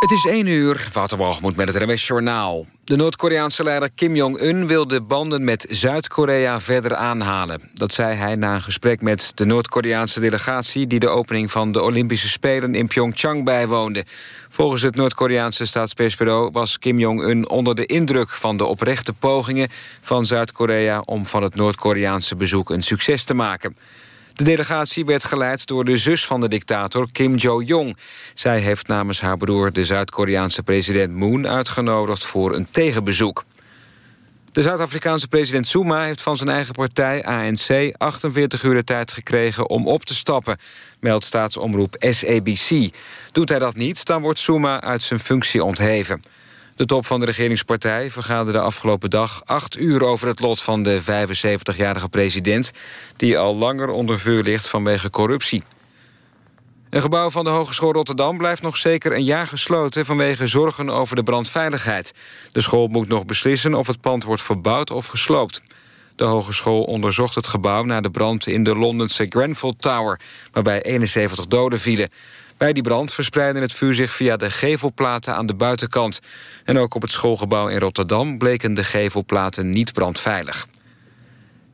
Het is 1 uur, Wouter met het RMS Journaal. De Noord-Koreaanse leider Kim Jong-un wil de banden met Zuid-Korea verder aanhalen. Dat zei hij na een gesprek met de Noord-Koreaanse delegatie... die de opening van de Olympische Spelen in Pyeongchang bijwoonde. Volgens het Noord-Koreaanse staatspersbureau was Kim Jong-un onder de indruk... van de oprechte pogingen van Zuid-Korea om van het Noord-Koreaanse bezoek een succes te maken. De delegatie werd geleid door de zus van de dictator Kim Jo-jong. Zij heeft namens haar broer de Zuid-Koreaanse president Moon uitgenodigd voor een tegenbezoek. De Zuid-Afrikaanse president Zuma heeft van zijn eigen partij ANC 48 uur de tijd gekregen om op te stappen, meldt staatsomroep SABC. Doet hij dat niet, dan wordt Zuma uit zijn functie ontheven. De top van de regeringspartij vergaderde afgelopen dag acht uur over het lot van de 75-jarige president... die al langer onder vuur ligt vanwege corruptie. Een gebouw van de Hogeschool Rotterdam blijft nog zeker een jaar gesloten... vanwege zorgen over de brandveiligheid. De school moet nog beslissen of het pand wordt verbouwd of gesloopt. De hogeschool onderzocht het gebouw na de brand in de Londense Grenfell Tower... waarbij 71 doden vielen. Bij die brand verspreidde het vuur zich via de gevelplaten aan de buitenkant. En ook op het schoolgebouw in Rotterdam bleken de gevelplaten niet brandveilig.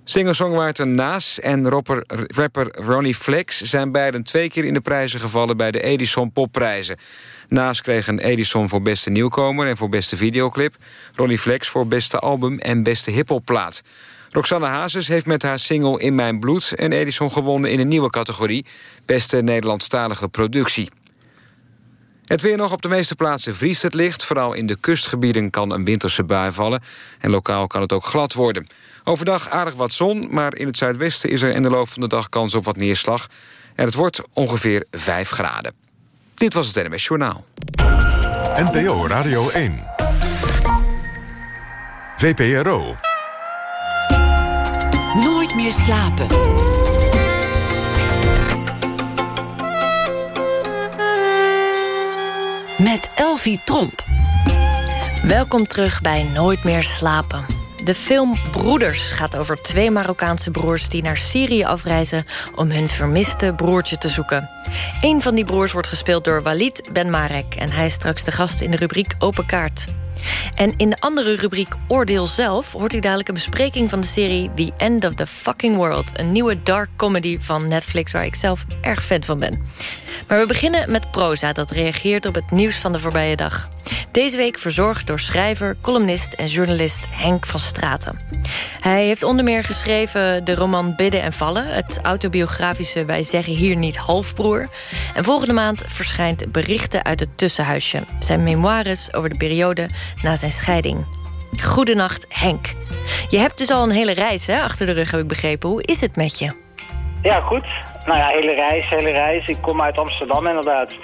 Singer-songwriter Naas en rapper, rapper Ronnie Flex... zijn beiden twee keer in de prijzen gevallen bij de Edison Popprijzen. Naas kreeg een Edison voor beste nieuwkomer en voor beste videoclip. Ronnie Flex voor beste album en beste hiphopplaat. Roxanne Hazes heeft met haar single In Mijn Bloed... een Edison gewonnen in een nieuwe categorie... beste Nederlandstalige productie. Het weer nog op de meeste plaatsen vriest het licht. Vooral in de kustgebieden kan een winterse bui vallen. En lokaal kan het ook glad worden. Overdag aardig wat zon, maar in het zuidwesten... is er in de loop van de dag kans op wat neerslag. En het wordt ongeveer 5 graden. Dit was het NMS Journaal. NPO Radio 1. VPRO meer slapen. Met Elvie Tromp. Welkom terug bij Nooit meer slapen. De film Broeders gaat over twee Marokkaanse broers... die naar Syrië afreizen om hun vermiste broertje te zoeken. Een van die broers wordt gespeeld door Walid Ben Marek... en hij is straks de gast in de rubriek Open Kaart. En in de andere rubriek Oordeel Zelf... hoort u dadelijk een bespreking van de serie The End of the Fucking World. Een nieuwe dark comedy van Netflix waar ik zelf erg fan van ben. Maar we beginnen met proza dat reageert op het nieuws van de voorbije dag. Deze week verzorgd door schrijver, columnist en journalist Henk van Straten. Hij heeft onder meer geschreven de roman Bidden en Vallen... het autobiografische Wij zeggen hier niet halfbroer. En volgende maand verschijnt Berichten uit het Tussenhuisje... zijn memoires over de periode na zijn scheiding. Goedenacht, Henk. Je hebt dus al een hele reis hè, achter de rug, heb ik begrepen. Hoe is het met je? Ja, goed. Nou ja, hele reis, hele reis. Ik kom uit Amsterdam inderdaad.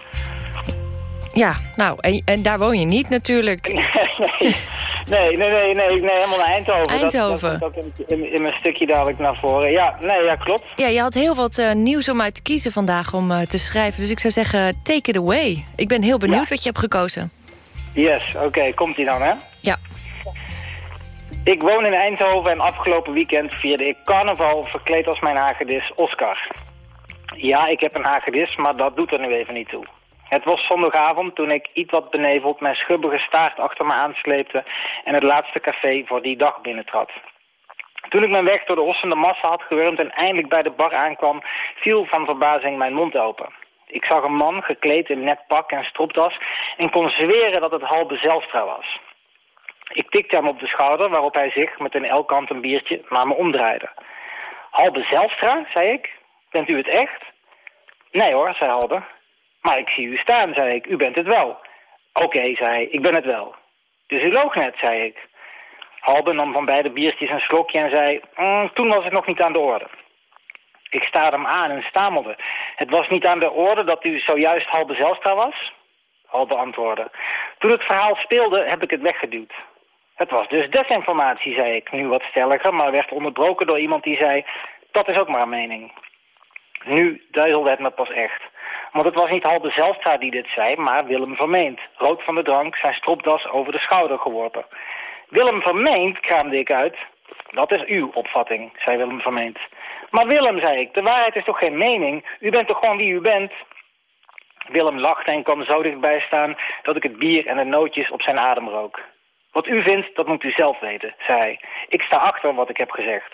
Ja, nou, en, en daar woon je niet natuurlijk. nee, nee, nee, nee, nee, helemaal naar Eindhoven. Eindhoven. Dat, dat, in, in, mijn stukje dadelijk naar voren. Ja, nee, ja, klopt. Ja, je had heel wat uh, nieuws om uit te kiezen vandaag om uh, te schrijven. Dus ik zou zeggen, take it away. Ik ben heel benieuwd wat je hebt gekozen. Yes, oké, komt ie dan, hè? Ja. Ik woon in Eindhoven en afgelopen weekend vierde ik carnaval verkleed als mijn hagedis Oscar. Ja, ik heb een hagedis, maar dat doet er nu even niet toe. Het was zondagavond toen ik iets wat beneveld mijn schubbige staart achter me aansleepte en het laatste café voor die dag binnentrad. Toen ik mijn weg door de hossende massa had gewurmd en eindelijk bij de bar aankwam, viel van verbazing mijn mond open. Ik zag een man gekleed in net pak en stropdas en kon zweren dat het Halbe Zelstra was. Ik tikte hem op de schouder, waarop hij zich met een elkant een biertje naar me omdraaide. Halbe Zelstra, zei ik. Bent u het echt? Nee hoor, zei Halbe. Maar ik zie u staan, zei ik. U bent het wel. Oké, zei hij, ik ben het wel. Dus u loog net, zei ik. Halbe nam van beide biertjes een slokje en zei... Mm, toen was het nog niet aan de orde. Ik staarde hem aan en stamelde. Het was niet aan de orde dat u zojuist Halbe Zelstra was? Halbe antwoordde. Toen het verhaal speelde, heb ik het weggeduwd. Het was dus desinformatie, zei ik, nu wat stelliger... maar werd onderbroken door iemand die zei... dat is ook maar een mening. Nu duizelde het me pas echt. Want het was niet Halbe Zelstra die dit zei, maar Willem Vermeend. Rood van de drank, zijn stropdas over de schouder geworpen. Willem Vermeend, kraamde ik uit. Dat is uw opvatting, zei Willem Vermeend. Maar Willem, zei ik, de waarheid is toch geen mening? U bent toch gewoon wie u bent? Willem lachte en kwam zo dichtbij staan dat ik het bier en de nootjes op zijn adem rook. Wat u vindt, dat moet u zelf weten, zei hij. Ik sta achter wat ik heb gezegd.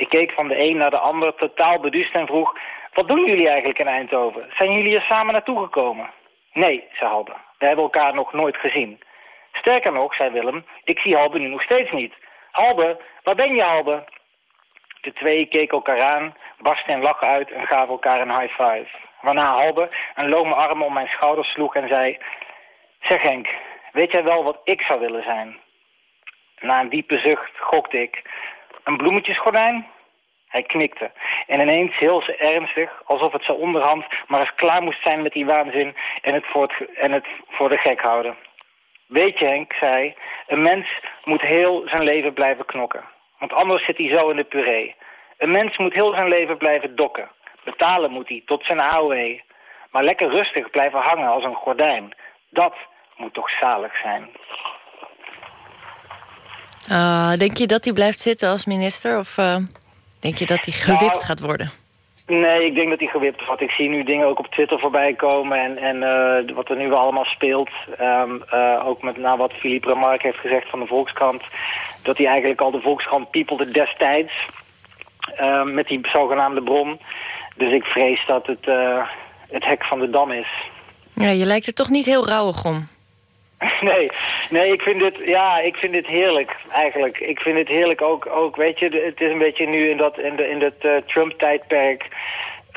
Ik keek van de een naar de ander, totaal beduust en vroeg... Wat doen jullie eigenlijk in Eindhoven? Zijn jullie er samen naartoe gekomen? Nee, zei Halbe. We hebben elkaar nog nooit gezien. Sterker nog, zei Willem, ik zie Halbe nu nog steeds niet. Halbe, waar ben je, Halbe? De twee keken elkaar aan, barsten in lachen uit en gaven elkaar een high five. Waarna Halbe een lome arm om mijn schouders sloeg en zei... Zeg Henk, weet jij wel wat ik zou willen zijn? Na een diepe zucht gokte ik... Een bloemetjesgordijn? Hij knikte. En ineens heel ernstig, alsof het zo onderhand... maar eens klaar moest zijn met die waanzin en het voor, het, en het voor de gek houden. Weet je, Henk, zei een mens moet heel zijn leven blijven knokken. Want anders zit hij zo in de puree. Een mens moet heel zijn leven blijven dokken. Betalen moet hij tot zijn AOE. Maar lekker rustig blijven hangen als een gordijn. Dat moet toch zalig zijn. Uh, denk je dat hij blijft zitten als minister? Of uh, denk je dat hij gewipt Nou, gaat worden? Nee, ik denk dat hij gewipt wordt. Ik zie nu dingen ook op Twitter voorbij komen en, en uh, wat er nu allemaal speelt. Um, uh, ook met nou, wat Philippe Remarque heeft gezegd van de Volkskrant. Dat hij eigenlijk al de Volkskrant piepelde destijds. Met die zogenaamde bron. Dus ik vrees dat het het hek van de dam is. Ja, je lijkt er toch niet heel rauwig om. Nee, nee, ik vind dit, ja, ik vind dit heerlijk, eigenlijk. Ik vind het heerlijk ook, ook weet je, het is een beetje nu in dat, in, de, in dat uh, Trump-tijdperk...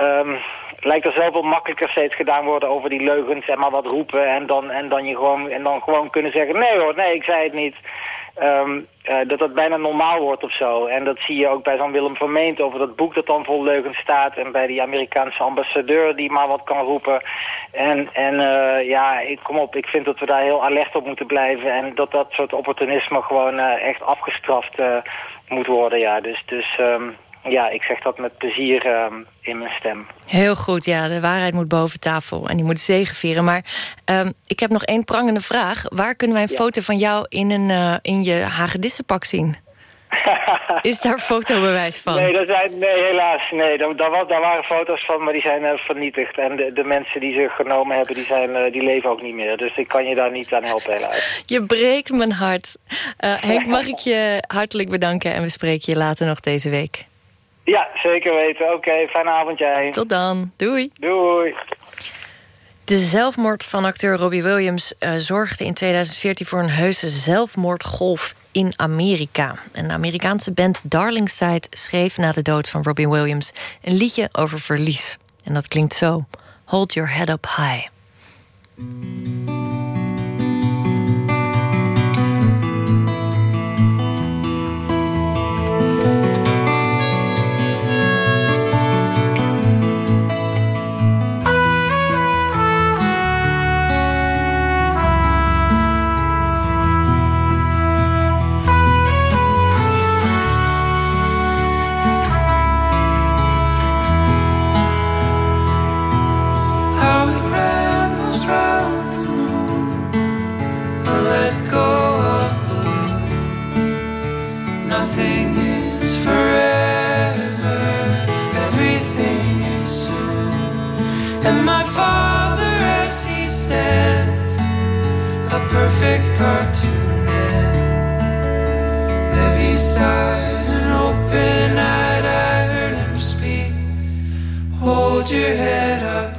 Um, lijkt er zoveel makkelijker steeds gedaan worden over die leugens en maar wat roepen... en dan, en dan, je gewoon, en dan gewoon kunnen zeggen, nee hoor, nee, ik zei het niet... Um, dat dat bijna normaal wordt of zo. En dat zie je ook bij zo'n Willem Vermeend over dat boek dat dan vol leugens staat. En bij die Amerikaanse ambassadeur die maar wat kan roepen. En, en uh, ja, ik, kom op, ik vind dat we daar heel alert op moeten blijven. En dat dat soort opportunisme gewoon uh, echt afgestraft moet worden. Ja, dus... dus um, ja, ik zeg dat met plezier uh, in mijn stem. Heel goed, ja. De waarheid moet boven tafel en die moet zegenvieren. Maar uh, ik heb nog één prangende vraag. Waar kunnen wij een ja. foto van jou in, een, uh, in je hagedissenpak zien? Is daar fotobewijs van? Nee, dat zijn, nee helaas. Nee, daar, daar, was, daar waren foto's van, maar die zijn uh, vernietigd. En de, de, mensen die ze genomen hebben, die, zijn, uh, die leven ook niet meer. Dus ik kan je daar niet aan helpen helaas. Je breekt mijn hart. Henk, mag ik je hartelijk bedanken en we spreken je later nog deze week. Ja, zeker weten. Oké, okay, fijne avond jij. Tot dan. Doei. Doei. De zelfmoord van acteur Robbie Williams uh, zorgde in 2014 voor een heuse zelfmoordgolf in Amerika. En de Amerikaanse band Darlingside schreef na de dood van Robbie Williams een liedje over verlies. En dat klinkt zo: Hold your head up high. hold your head up.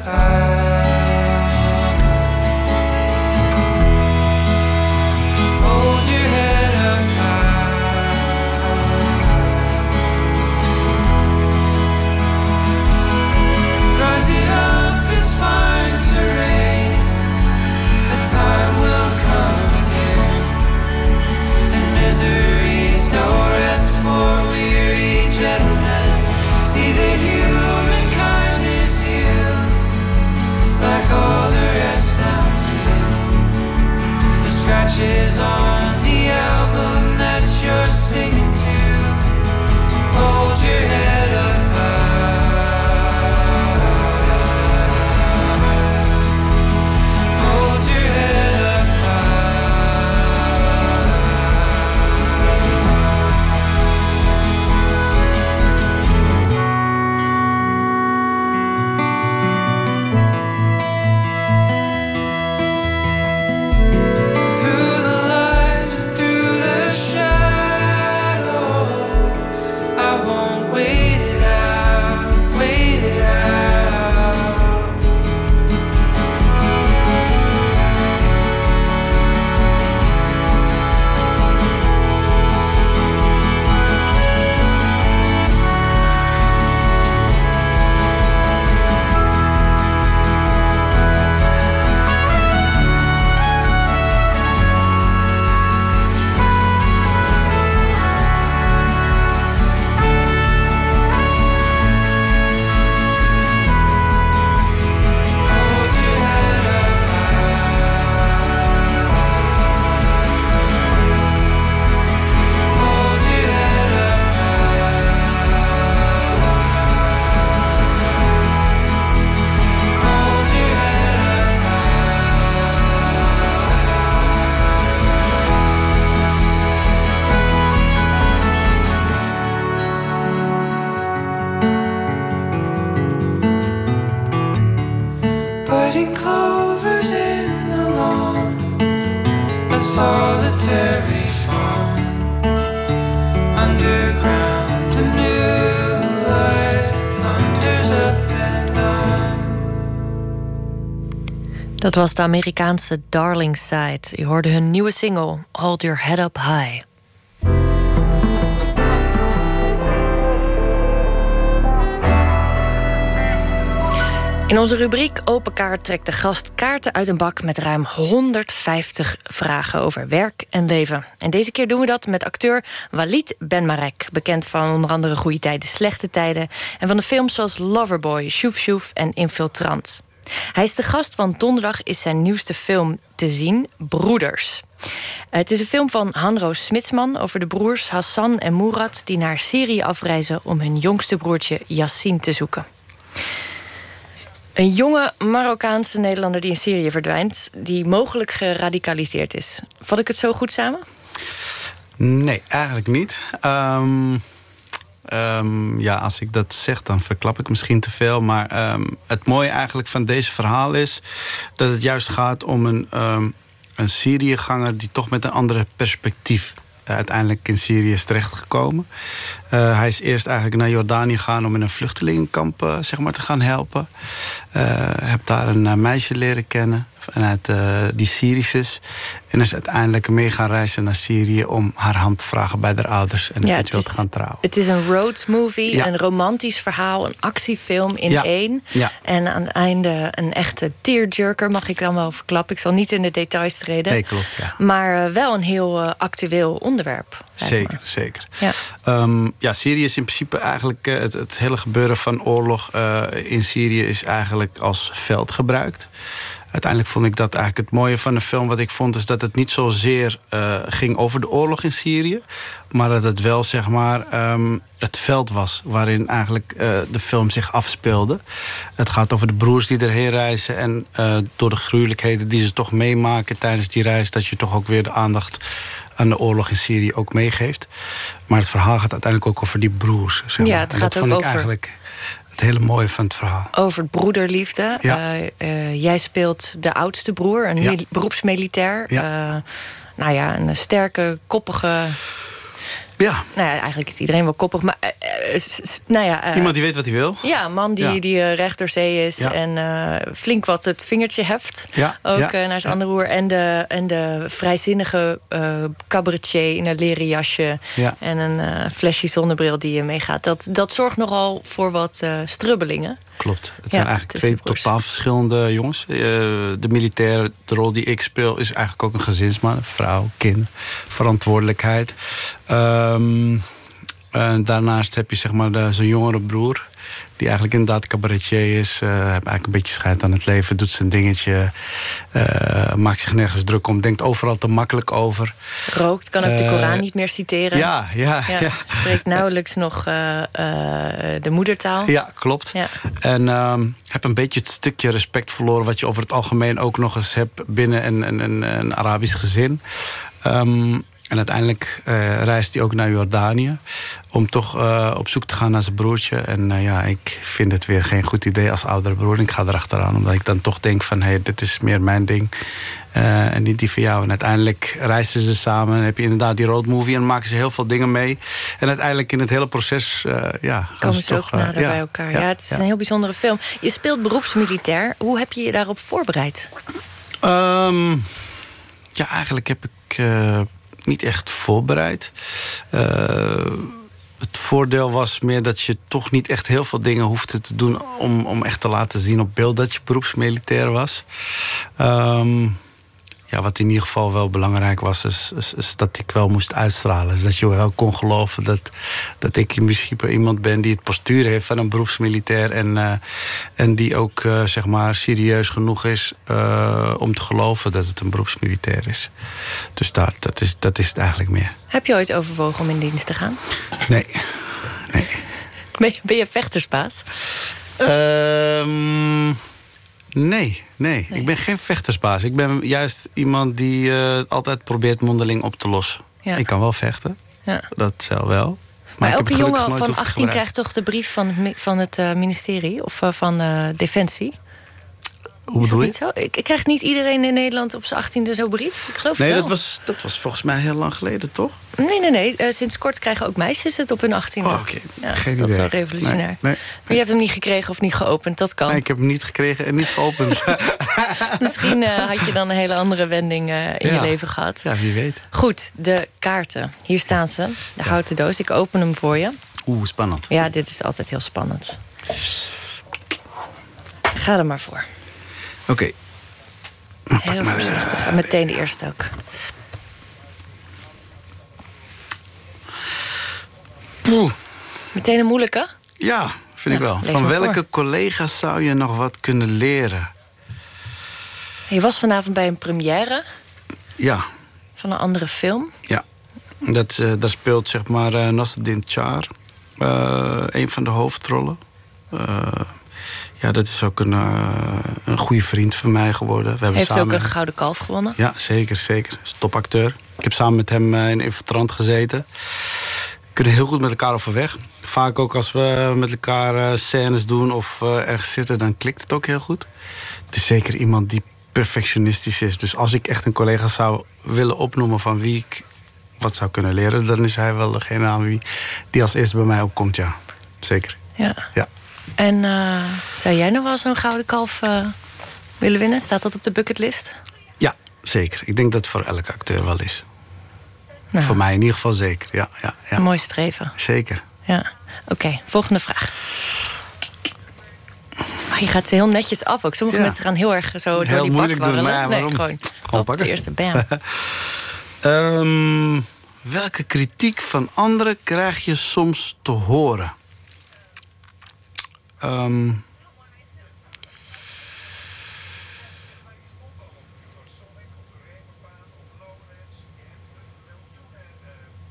Solitary farm underground. New and. Dat was de Amerikaanse Darling Side. U hoorde hun nieuwe single, Hold Your Head Up High. In onze rubriek Open Kaart trekt de gast kaarten uit een bak... met ruim 150 vragen over werk en leven. En deze keer doen we dat met acteur Walid Benmarek... bekend van onder andere Goede Tijden, Slechte Tijden... en van de films zoals Loverboy, Shoef Shoef en Infiltrant. Hij is de gast, want donderdag is zijn nieuwste film te zien, Broeders. Het is een film van Hanro Smitsman over de broers Hassan en Murat... die naar Syrië afreizen om hun jongste broertje Yassin te zoeken. Een jonge Marokkaanse Nederlander die in Syrië verdwijnt... die mogelijk geradicaliseerd is. Vat ik het zo goed samen? Nee, eigenlijk niet. Ehm, ehm, ja, als ik dat zeg, dan verklap ik misschien te veel. Maar ehm, het mooie eigenlijk van deze verhaal is... dat het juist gaat om een, een Syriëganger... die toch met een andere perspectief uiteindelijk in Syrië is terechtgekomen. Uh, hij is eerst eigenlijk naar Jordanië gegaan om in een vluchtelingenkamp uh, zeg maar, te gaan helpen. Uh, heb daar een meisje leren kennen vanuit die Syrisch is. En is uiteindelijk mee gaan reizen naar Syrië om haar hand te vragen bij haar ouders. En ja, eventueel te gaan trouwen. Het is een road movie, ja. een romantisch verhaal, een actiefilm in ja. één. Ja. En aan het einde een echte tearjerker, mag ik dan wel verklappen. Ik zal niet in de details treden. Nee, klopt, ja. Maar wel een heel actueel onderwerp. Zeker, zeker. Ja. Um, ja, Syrië is in principe eigenlijk... Uh, het, het, hele gebeuren van oorlog in Syrië is eigenlijk als veld gebruikt. Uiteindelijk vond ik dat eigenlijk het mooie van de film... wat ik vond is dat het niet zozeer uh, ging over de oorlog in Syrië... maar dat het wel zeg maar um, het veld was... waarin eigenlijk de film zich afspeelde. Het gaat over de broers die erheen reizen... en door de gruwelijkheden die ze toch meemaken tijdens die reis... dat je toch ook weer de aandacht aan de oorlog in Syrië ook meegeeft. Maar het verhaal gaat uiteindelijk ook over die broers. Zeg maar. Ja, het gaat dat ook vond ik over... het hele mooie van het verhaal. Over broederliefde. Ja. Uh, uh, jij speelt de oudste broer, een ja. beroepsmilitair. Ja. Uh, nou ja, een sterke, koppige... Ja. Nou ja, eigenlijk is iedereen wel koppig, maar... Uh, nou ja, uh, Iemand die weet wat hij wil. Ja, een man die, ja. die uh, recht door zee is Ja. en flink wat het vingertje heft. Ja, Ook naar zijn andere broer. En de, en de vrijzinnige cabaretier in een leren jasje... Ja. en een flesje zonnebril die uh, meegaat. Dat, dat zorgt nogal voor wat strubbelingen. Klopt. Het zijn eigenlijk twee totaal verschillende jongens. De militair, de rol die ik speel, is eigenlijk ook een gezinsman. Vrouw, kind, verantwoordelijkheid. Um, en daarnaast heb je zeg maar zo'n jongere broer... die eigenlijk inderdaad cabaretier is. Uh, eigenlijk een beetje schijt aan het leven. Doet zijn dingetje. uh, maakt zich nergens druk om. Denkt overal te makkelijk over. Rookt, kan ook de Eh, Koran niet meer citeren. Ja, ja, ja. Ja, Spreekt nauwelijks nog de moedertaal. Ja, klopt. Ja. En um, heb een beetje het stukje respect verloren... wat je over het algemeen ook nog eens hebt... binnen een, een, een, een Arabisch gezin. Um, en uiteindelijk uh, reist hij ook naar Jordanië... om toch uh, op zoek te gaan naar zijn broertje. En uh, ja, ik vind het weer geen goed idee als oudere broer. Ik ga erachteraan, omdat ik dan toch denk van... hé, hey, dit is meer mijn ding en niet die van jou. En uiteindelijk reizen ze samen. Dan heb je inderdaad die road movie en maken ze heel veel dingen mee. En uiteindelijk in het hele proces, ja... Komen ze toch, ook nader ja, bij elkaar. ja, Ja, het is ja. een heel bijzondere film. Je speelt beroepsmilitair. Hoe heb je je daarop voorbereid? Um, ja, eigenlijk heb ik niet echt voorbereid. Uh, het voordeel was meer dat je toch niet echt heel veel dingen hoefde te doen... om, om echt te laten zien op beeld dat je beroepsmilitair was. Um, ja, wat in ieder geval wel belangrijk was, is, is, is, dat ik wel moest uitstralen. Dus dat je wel kon geloven dat, dat ik principe iemand ben die het postuur heeft van een beroepsmilitair. En, uh, en die ook uh, zeg maar serieus genoeg is uh, om te geloven dat het een beroepsmilitair is. Dus daar, dat, is, dat is het eigenlijk meer. Heb je ooit overwogen om in dienst te gaan? Nee. nee. Ben, je, ben je vechtersbaas? Um, Nee, nee, nee, Ik ben geen vechtersbaas. Ik ben juist iemand die uh, altijd probeert mondeling op te lossen. Ja. Ik kan wel vechten. Ja. Dat zal wel. Maar, maar elke jongen van 18 te krijgt toch de brief van het, van het uh, ministerie of uh, van Defensie? Hoe Is dat bedoel je? niet zo? Ik, ik krijg niet iedereen in Nederland op zijn achttiende zo'n brief. Ik geloof Nee, het wel. dat was, dat was volgens mij heel lang geleden, toch? Nee, nee, nee. Eh, sinds kort krijgen ook meisjes het op hun achttiende. Oh, oké. Ja, dus Geen dat is idee. revolutionair. Nee, nee. Maar je hebt hem niet gekregen of niet geopend. Dat kan. Nee, ik heb hem niet gekregen en niet geopend. Misschien eh, had je dan een hele andere wending eh, in je leven gehad. ja, wie weet. Goed, de kaarten. Hier staan ze. De houten doos. Ik open hem voor je. Oeh, spannend. Ja, dit is altijd heel spannend. Ga er maar voor. Oké, Heel voorzichtig. En meteen de eerste ook. Meteen een moeilijke? ja, vind ik wel. Van welke voor. collega's zou je nog wat kunnen leren? Je was vanavond bij een première Ja, van een andere film. ja. Dat, eh, daar speelt zeg maar eh Nasruddin Char. eh, een van de hoofdrollen. Ja, dat is ook een, eh, een goede vriend van mij geworden. We hebben Heeft ook samen... een gouden kalf gewonnen. Ja, zeker, zeker. Is een topacteur. Ik heb samen met hem eh, in Infiltrant gezeten. We kunnen heel goed met elkaar overweg. Vaak ook als we met elkaar eh, scènes doen of ergens zitten... dan klikt het ook heel goed. Het is zeker iemand die perfectionistisch is. Dus als ik echt een collega zou willen opnoemen van wie ik wat zou kunnen leren... dan is hij wel degene aan wie die als eerste bij mij opkomt, ja. Zeker, Ja. ja. En eh, zou jij nog wel zo'n gouden kalf eh, willen winnen? Staat dat op de bucketlist? Ja, zeker. Ik denk dat het voor elke acteur wel is. Nou, Voor mij in ieder geval zeker, ja. ja, ja. Mooi streven. Zeker. Ja. Oké, volgende vraag. Oh, je gaat ze heel netjes af ook. Sommige Ja. mensen gaan heel erg zo door Heel die bak doen, warrelen. maar nee, waarom? gewoon, Gewoon pakken. de eerste bam. Ehm, welke kritiek van anderen krijg je soms te horen? Ehm,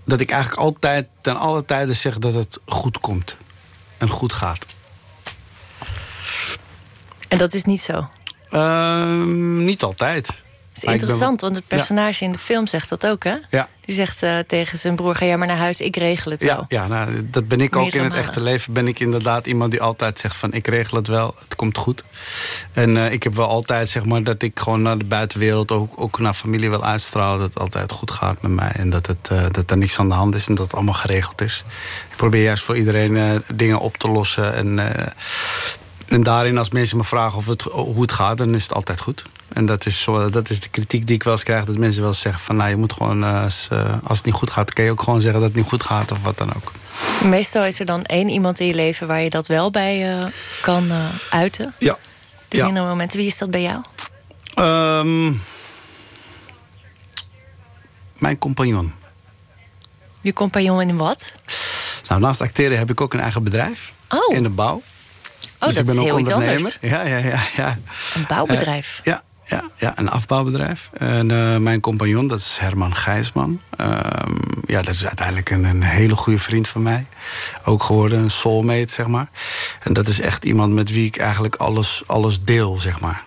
dat ik eigenlijk altijd, ten alle tijden zeg dat het goed komt. En goed gaat. En dat is niet zo. Ehm, niet altijd. Het is Maar ik ben interessant, want het personage in de film zegt dat ook, hè? Ja, Die zegt eh, tegen zijn broer, ga jij maar naar huis, ik regel het wel. Ja, ja nou, dat ben ik ook in het echte leven. Ben ik inderdaad iemand die altijd zegt van ik regel het wel, het komt goed. En eh, ik heb wel altijd zeg maar dat ik gewoon naar de buitenwereld, ook, ook naar familie wil uitstralen. Dat het altijd goed gaat met mij. En dat, het, eh, dat er niks aan de hand is en dat het allemaal geregeld is. Ik probeer juist voor iedereen dingen op te lossen. En, en daarin als mensen me vragen of het, hoe het gaat, dan is het altijd goed. En dat is, zo, dat is de kritiek die ik wel eens krijg. Dat mensen wel eens zeggen van nou je moet gewoon, eh, als, eh, als het niet goed gaat, kan je ook gewoon zeggen dat het niet goed gaat of wat dan ook. Meestal is er dan één iemand in je leven waar je dat wel bij eh, kan eh, uiten. Ja. De Ja. mindere momenten. Wie is dat bij jou? Ehm, mijn compagnon. Je compagnon in wat? Nou, naast acteren heb ik ook een eigen bedrijf. Oh. In de bouw. Oh, Dus dat ik ben is ook heel iets ondernemer. anders. Ja, ja, ja. ja. Een bouwbedrijf. Eh, ja, ja, ja, een afbouwbedrijf. En eh, mijn compagnon, dat is Herman Gijsman. Ehm, ja, dat is uiteindelijk een, een hele goede vriend van mij. Ook geworden, een soulmate, zeg maar. En dat is echt iemand met wie ik eigenlijk alles, alles deel, zeg maar.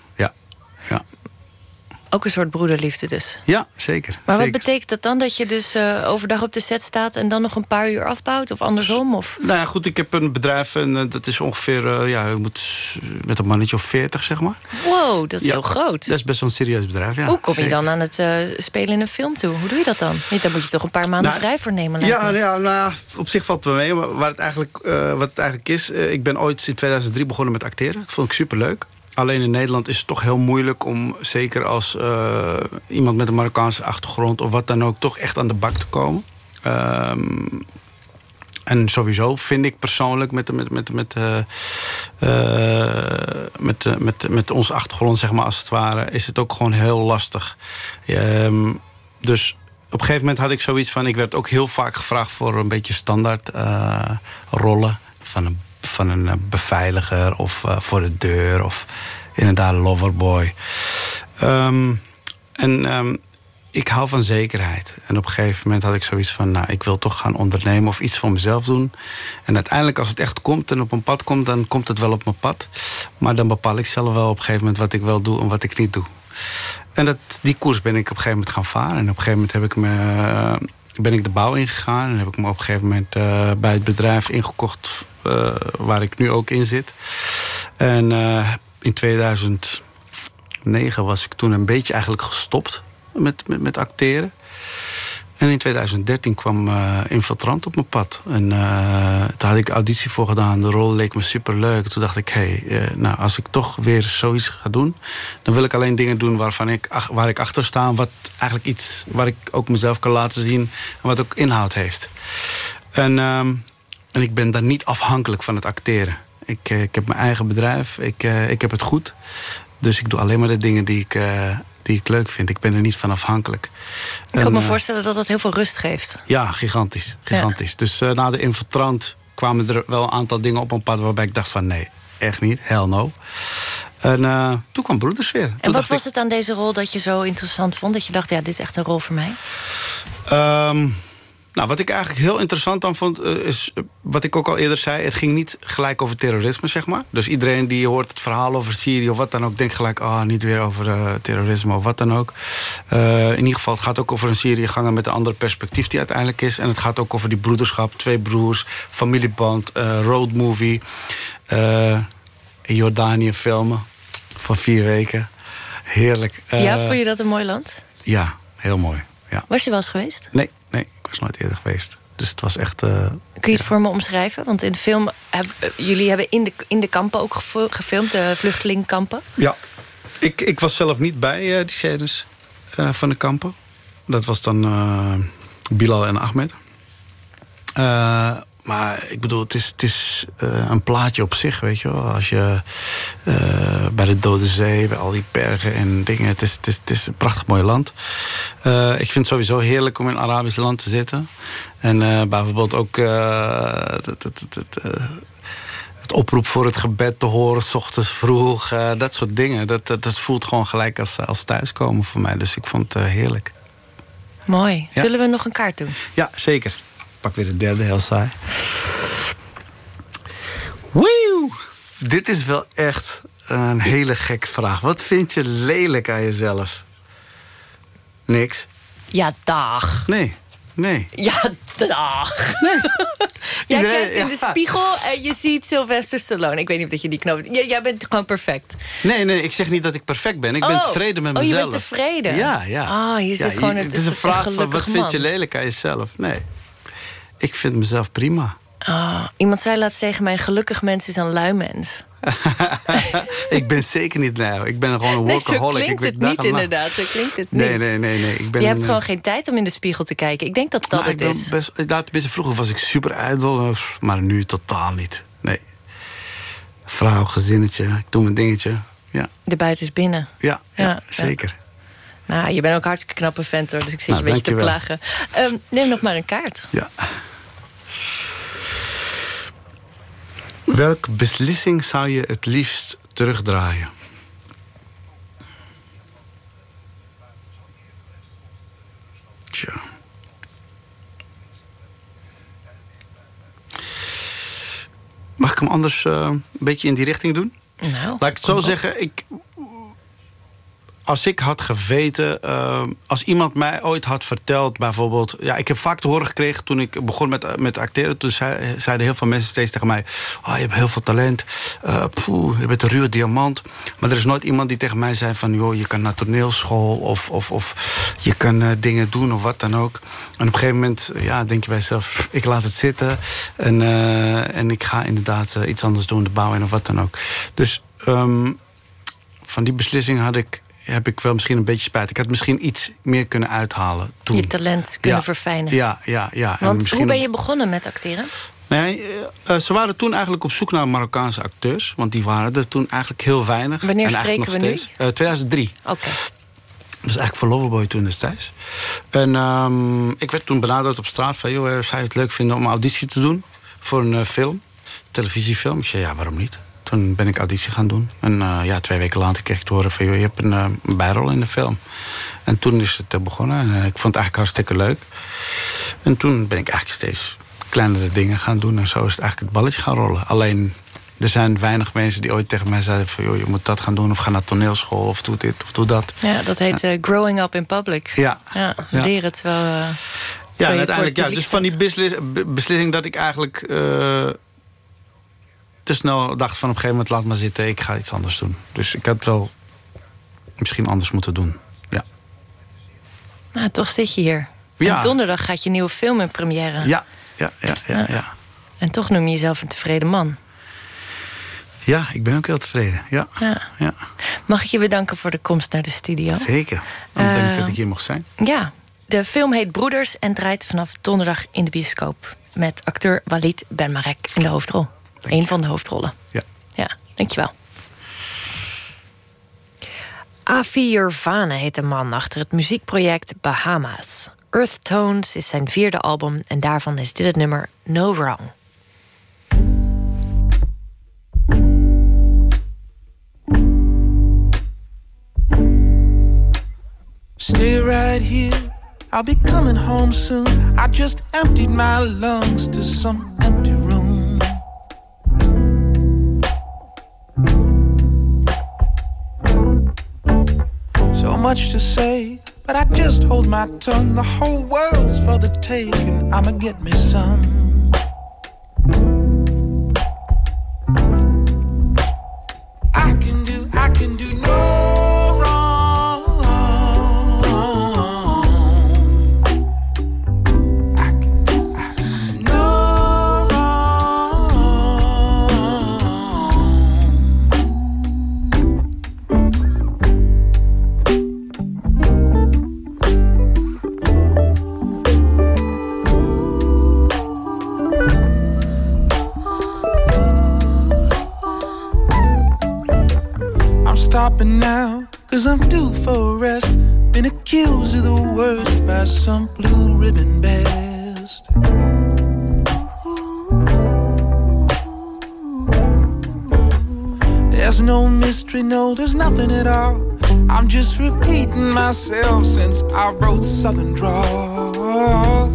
Ook een soort broederliefde dus. ja zeker. Maar zeker. wat betekent dat dan? Dat je dus eh, overdag op de set staat... en dan nog een paar uur afbouwt? Of andersom? Of... Nou ja, goed, ik heb een bedrijf en eh, dat is ongeveer, eh, ja, je moet met een mannetje of 40, zeg maar. Wow, dat is Ja, heel groot. Dat is best wel een serieus bedrijf, ja. Hoe kom je dan aan het spelen in een film toe? Hoe doe je dat dan? Daar moet je toch een paar maanden Nou, vrij voor nemen? Ja, me. ja nou, ja, op zich valt het wel mee. Maar waar het eigenlijk, wat het eigenlijk is... ik ben ooit in 2003 begonnen met acteren. Dat vond ik superleuk. Alleen in Nederland is het toch heel moeilijk om... zeker als eh, iemand met een Marokkaanse achtergrond... of wat dan ook, toch echt aan de bak te komen. Ehm, en sowieso vind ik persoonlijk met, met, met, met, eh, eh, met, met, met onze achtergrond, zeg maar, als het ware, is het ook gewoon heel lastig. Ehm, dus op een gegeven moment had ik zoiets van... ik werd ook heel vaak gevraagd voor een beetje standaard rollen... van een, van een eh, beveiliger of eh, voor de deur of inderdaad loverboy. Ehm, en ehm, ik hou van zekerheid. En op een gegeven moment had ik zoiets van... nou, ik wil toch gaan ondernemen of iets voor mezelf doen. En uiteindelijk als het echt komt en op een pad komt... dan komt het wel op mijn pad. Maar dan bepaal ik zelf wel op een gegeven moment... wat ik wel doe en wat ik niet doe. En dat, die koers ben ik op een gegeven moment gaan varen. En op een gegeven moment heb ik me, eh, ben ik de bouw ingegaan. En heb ik me op een gegeven moment bij het bedrijf ingekocht... eh, waar ik nu ook in zit. En eh, in 2000 2009 was ik toen een beetje eigenlijk gestopt met, met, met acteren. En in 2013 kwam eh, Infiltrant op mijn pad. En uh, daar had ik auditie voor gedaan. De rol leek me super leuk. Toen dacht ik, hé, hey, uh, nou, als ik toch weer zoiets ga doen... dan wil ik alleen dingen doen waarvan ik, waar ik achter sta... wat eigenlijk iets waar ik ook mezelf kan laten zien... en wat ook inhoud heeft. En, ehm, en ik ben dan niet afhankelijk van het acteren. Ik, ik heb mijn eigen bedrijf. Ik, ik heb het goed. Dus ik doe alleen maar de dingen die ik die ik leuk vind. Ik ben er niet van afhankelijk. Ik kan me voorstellen dat dat heel veel rust geeft. Ja, gigantisch. gigantisch. Ja. Dus na de infiltrant kwamen er wel een aantal dingen op een pad... waarbij ik dacht van nee, echt niet, hell no. En uh, toen kwam Broeders weer. En wat was ik, het aan deze rol dat je zo interessant vond? Dat je dacht, ja, dit is echt een rol voor mij? Um, nou, wat ik eigenlijk heel interessant aan vond, uh, is wat ik ook al eerder zei. Het ging niet gelijk over terrorisme, zeg maar. Dus iedereen die hoort het verhaal over Syrië of wat dan ook... denkt gelijk, ah, oh, niet weer over uh, terrorisme of wat dan ook. Uh, in ieder geval, het gaat ook over een Syriëganger met een ander perspectief die uiteindelijk is. En het gaat ook over die broederschap, twee broers, familieband, roadmovie. in Jordanië filmen voor vier weken. Heerlijk. ja, vond je dat een mooi land? Ja, heel mooi. Ja. Was je wel eens geweest? Nee, was nooit eerder geweest. Dus het was echt... Uh, Kun je het ja. voor me omschrijven? Want in de film... Heb, jullie hebben in de, in de kampen ook gefilmd, de vluchtelingkampen. Ja. Ik, ik was zelf niet bij uh, die scènes uh, van de kampen. Dat was dan Bilal en Ahmed. Maar ik bedoel, het is, het is uh, een plaatje op zich, weet je wel. Als je uh, bij de Dode Zee, bij al die bergen en dingen... het is, het is, het is een prachtig mooi land. Uh, ik vind het sowieso heerlijk om in een Arabisch land te zitten. En bijvoorbeeld ook het, het, het, het, het oproep voor het gebed te horen... s ochtends vroeg, dat soort dingen. Dat, dat, dat, voelt gewoon gelijk als, als thuiskomen voor mij. Dus ik vond het heerlijk. Mooi. Ja? Zullen we nog een kaart doen? Ja, zeker pak weer de derde, heel saai. Woe! Dit is wel echt een hele gekke vraag. Wat vind je lelijk aan jezelf? Niks. Ja, dag. Nee, nee. Ja, dag. Nee. jij Iedereen, kijkt in de spiegel en je ziet Sylvester Stallone. Ik weet niet of dat je die knop... Jij, jij bent gewoon perfect. Nee, nee, ik zeg niet dat ik perfect ben. Ik ben oh. tevreden met oh, mezelf. je bent tevreden? Ja, ja. Ah, hier zit ja, gewoon het, het is een vraag van wat man. vind je lelijk aan jezelf? Nee. Ik vind mezelf prima. Oh, iemand zei laatst tegen mij... gelukkig mens is een lui mens. ik ben zeker niet lui. Ik ben gewoon een workaholic. Nee, zo klinkt het niet inderdaad. Zo klinkt het nee, niet. Nee, nee, nee. Ik ben je hebt een, gewoon geen tijd om in de spiegel te kijken. Ik denk dat dat het is. Best, vroeger was ik super ijdel. Maar nu totaal niet. Nee. Vrouw, gezinnetje. Ik doe mijn dingetje. Ja. De buiten is binnen. Ja, ja, ja zeker. Ja. Nou, je bent ook hartstikke knappe vent hoor. Dus ik zit nou, je een beetje te plagen. Um, neem nog maar een kaart. Ja. Welke beslissing zou je het liefst terugdraaien? Tja. Mag ik hem anders uh, een beetje in die richting doen? Nou, Laat ik het zo zeggen. Ik, als ik had geweten, uh, als iemand mij ooit had verteld bijvoorbeeld... Ja, ik heb vaak te horen gekregen toen ik begon met, met acteren... toen zei, zeiden heel veel mensen steeds tegen mij... Oh, je hebt heel veel talent, uh, je bent een ruwe diamant. Maar er is nooit iemand die tegen mij zei van... joh, je kan naar toneelschool of, of, of je kan uh, dingen doen of wat dan ook. En op een gegeven moment ja, denk je bij jezelf... ik laat het zitten en, en ik ga inderdaad iets anders doen... de bouw en of wat dan ook. Dus um, van die beslissing had ik heb ik wel misschien een beetje spijt. Ik had misschien iets meer kunnen uithalen toen. Je talent kunnen ja. verfijnen. Ja, ja, ja. Want hoe ben je begonnen met acteren? Nee, uh, ze waren toen eigenlijk op zoek naar Marokkaanse acteurs. Want die waren er toen eigenlijk heel weinig. Wanneer en spreken nog we steeds. Uh, 2003. Oké. Okay. Dat was eigenlijk voor Loverboy toen destijds. En um, ik werd toen benaderd op straat van... joh, zou je het leuk vinden om een auditie te doen voor een uh, film? Televisiefilm. Ik zei, ja, waarom niet? Toen ben ik auditie gaan doen. En uh, ja, twee weken later kreeg ik te horen van... Joh, je hebt een, uh, bijrol in de film. En toen is het uh, begonnen. En, ik vond het eigenlijk hartstikke leuk. En toen ben ik eigenlijk steeds kleinere dingen gaan doen. En zo is het eigenlijk het balletje gaan rollen. Alleen, er zijn weinig mensen die ooit tegen mij zeiden... van joh, je moet dat gaan doen of ga naar toneelschool... of doe dit of doe dat. Ja, dat heet growing up in public. Ja. ja leer het wel... ja, uiteindelijk, ja. Dus van die beslis, beslissing dat ik eigenlijk te snel dacht van op een gegeven moment laat maar zitten, ik ga iets anders doen. Dus ik had wel misschien anders moeten doen. Ja, Nou, toch zit je hier. Ja. En donderdag gaat je nieuwe film in première. ja, ja, ja, ja. ja. En toch noem je jezelf een tevreden man. Ja, ik ben ook heel tevreden. Ja, Ja. ja. Mag ik je bedanken voor de komst naar de studio? zeker. Dan denk ik Eh, dat ik hier mag zijn. Ja, de film heet Broeders en draait vanaf donderdag in de bioscoop. Met acteur Walid Benmarek in de hoofdrol. Een van de hoofdrollen. Ja. Ja, dankjewel. Afi Irvane heet de man achter het muziekproject Bahama's. Earth Tones is zijn vierde album en daarvan is dit het nummer No Wrong. Stay right here. I'll be coming home soon. I just emptied my lungs to some empty So much to say, but I just hold my tongue. The whole world's for the taking. I'ma get me some. Cause I'm due for rest. Been accused of the worst by some blue ribbon best. There's no mystery, no, there's nothing at all. I'm just repeating myself since I wrote Southern Drawl.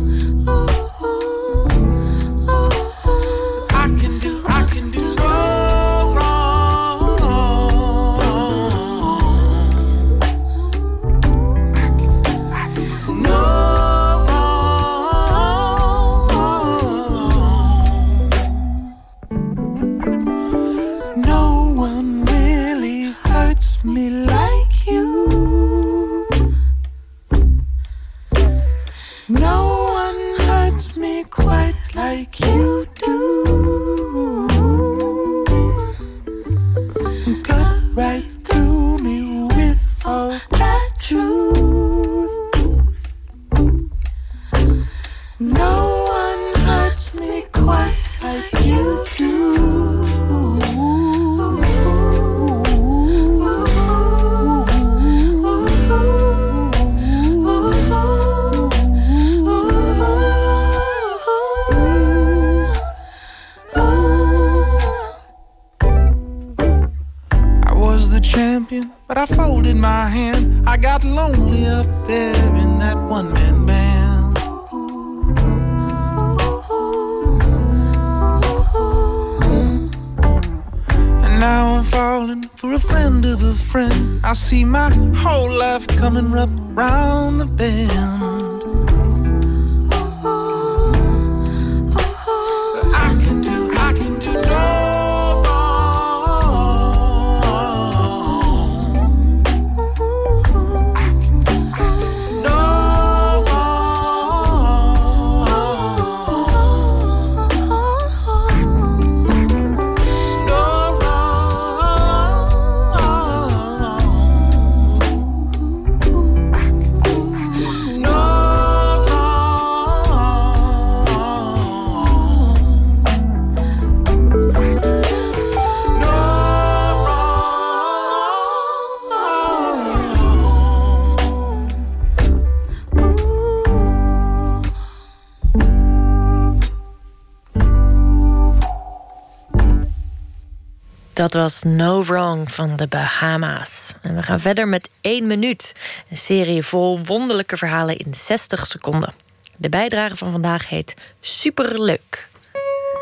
Dat was No Wrong van de Bahama's. En we gaan verder met 1 minuut. Een serie vol wonderlijke verhalen in 60 seconden. De bijdrage van vandaag heet Superleuk.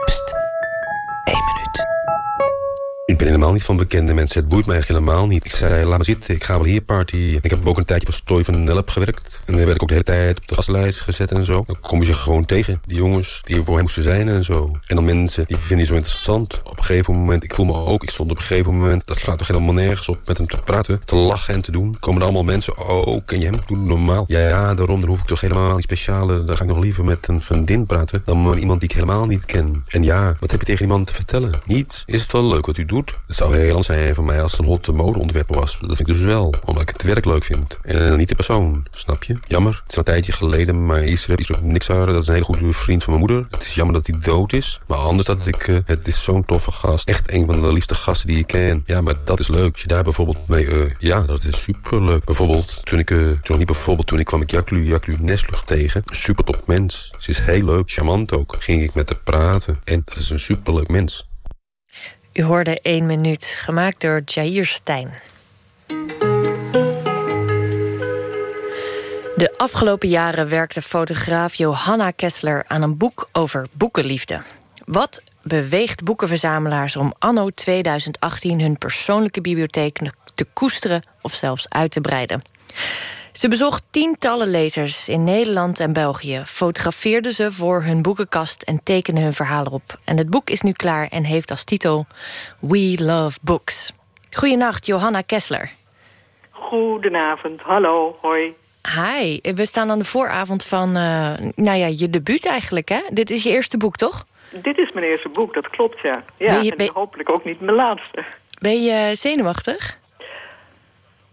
Pst, één minuut. Ben helemaal niet van bekende mensen. Het boeit mij eigenlijk helemaal niet. Ik zei, laat me zitten, ik ga wel hier party. Ik heb ook een tijdje voor Stoy van Nelp gewerkt. En dan werd ik ook de hele tijd op de gastlijst gezet en zo. Dan kom je ze gewoon tegen, die jongens die voor hem moesten zijn en zo. En dan mensen, die vinden je zo interessant. Op een gegeven moment, ik voel me ook, ik stond op een gegeven moment... dat slaat toch helemaal nergens op met hem te praten, te lachen en te doen. komen er allemaal mensen, oh, ken je hem? Doe normaal. Ja, ja, daarom, hoef ik toch helemaal niet speciale... dan ga ik nog liever met een vriendin praten... dan met iemand die ik helemaal niet ken. En ja, wat heb je tegen iemand te vertellen? Niets. Is het wel leuk wat u doet? Het zou heel anders zijn voor mij als het een hot modeontwerper was. Dat vind ik dus wel, omdat ik het werk leuk vind. En niet de persoon, snap je? Jammer. Het is een tijdje geleden, maar Israël is niks dat is een hele goede vriend van mijn moeder. Het is jammer dat hij dood is. Maar anders dat ik, uh, het is zo'n toffe gast. Echt een van de liefste gasten die ik ken. Ja, maar dat is leuk. Als je daar bijvoorbeeld mee, uh, ja, dat is super leuk. Bijvoorbeeld, toen ik, uh, toen niet bijvoorbeeld, toen ik kwam ik Jaklu, Jaklu Neslucht tegen. Super top mens. Ze is heel leuk, charmant ook. Ging ik met haar praten. En dat is een superleuk mens. U hoorde 1 minuut, gemaakt door Jair Stijn. De afgelopen jaren werkte fotograaf Johanna Kessler aan een boek over boekenliefde. Wat beweegt boekenverzamelaars om anno 2018 hun persoonlijke bibliotheek te koesteren of zelfs uit te breiden? Ze bezocht tientallen lezers in Nederland en België, fotografeerde ze voor hun boekenkast en tekende hun verhalen op. En het boek is nu klaar en heeft als titel We Love Books. Goedenacht, Johanna Kessler. Goedenavond, hallo, hoi. Hi, we staan aan de vooravond van uh, nou ja, je debuut eigenlijk, hè? Dit is je eerste boek, toch? Dit is mijn eerste boek, dat klopt, ja. Ja, je, en hopelijk ook niet mijn laatste. Ben je zenuwachtig?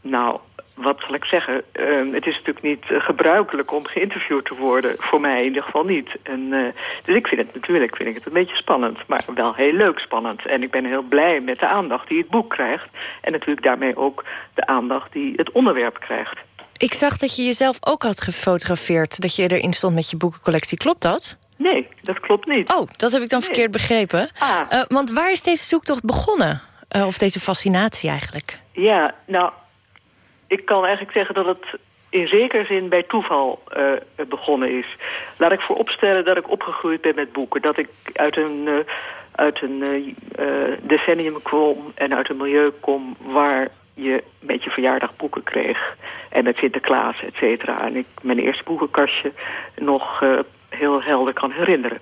Nou, wat zal ik zeggen? Uh, het is natuurlijk niet uh, gebruikelijk om geïnterviewd te worden. Voor mij in ieder geval niet. En, uh, dus ik vind het natuurlijk vind ik het een beetje spannend. Maar wel heel leuk spannend. En ik ben heel blij met de aandacht die het boek krijgt. En natuurlijk daarmee ook de aandacht die het onderwerp krijgt. Ik zag dat je jezelf ook had gefotografeerd. Dat je erin stond met je boekencollectie. Klopt dat? Nee, dat klopt niet. Oh, dat heb ik dan verkeerd begrepen. Ah. want waar is deze zoektocht begonnen? of deze fascinatie eigenlijk? Ja, nou ik kan eigenlijk zeggen dat het in zekere zin bij toeval uh, begonnen is. Laat ik vooropstellen dat ik opgegroeid ben met boeken. Dat ik uit een, uh, uit een uh, decennium kwam en uit een milieu kom... waar je met je verjaardag boeken kreeg. En met Sinterklaas, et cetera. En ik mijn eerste boekenkastje nog heel helder kan herinneren.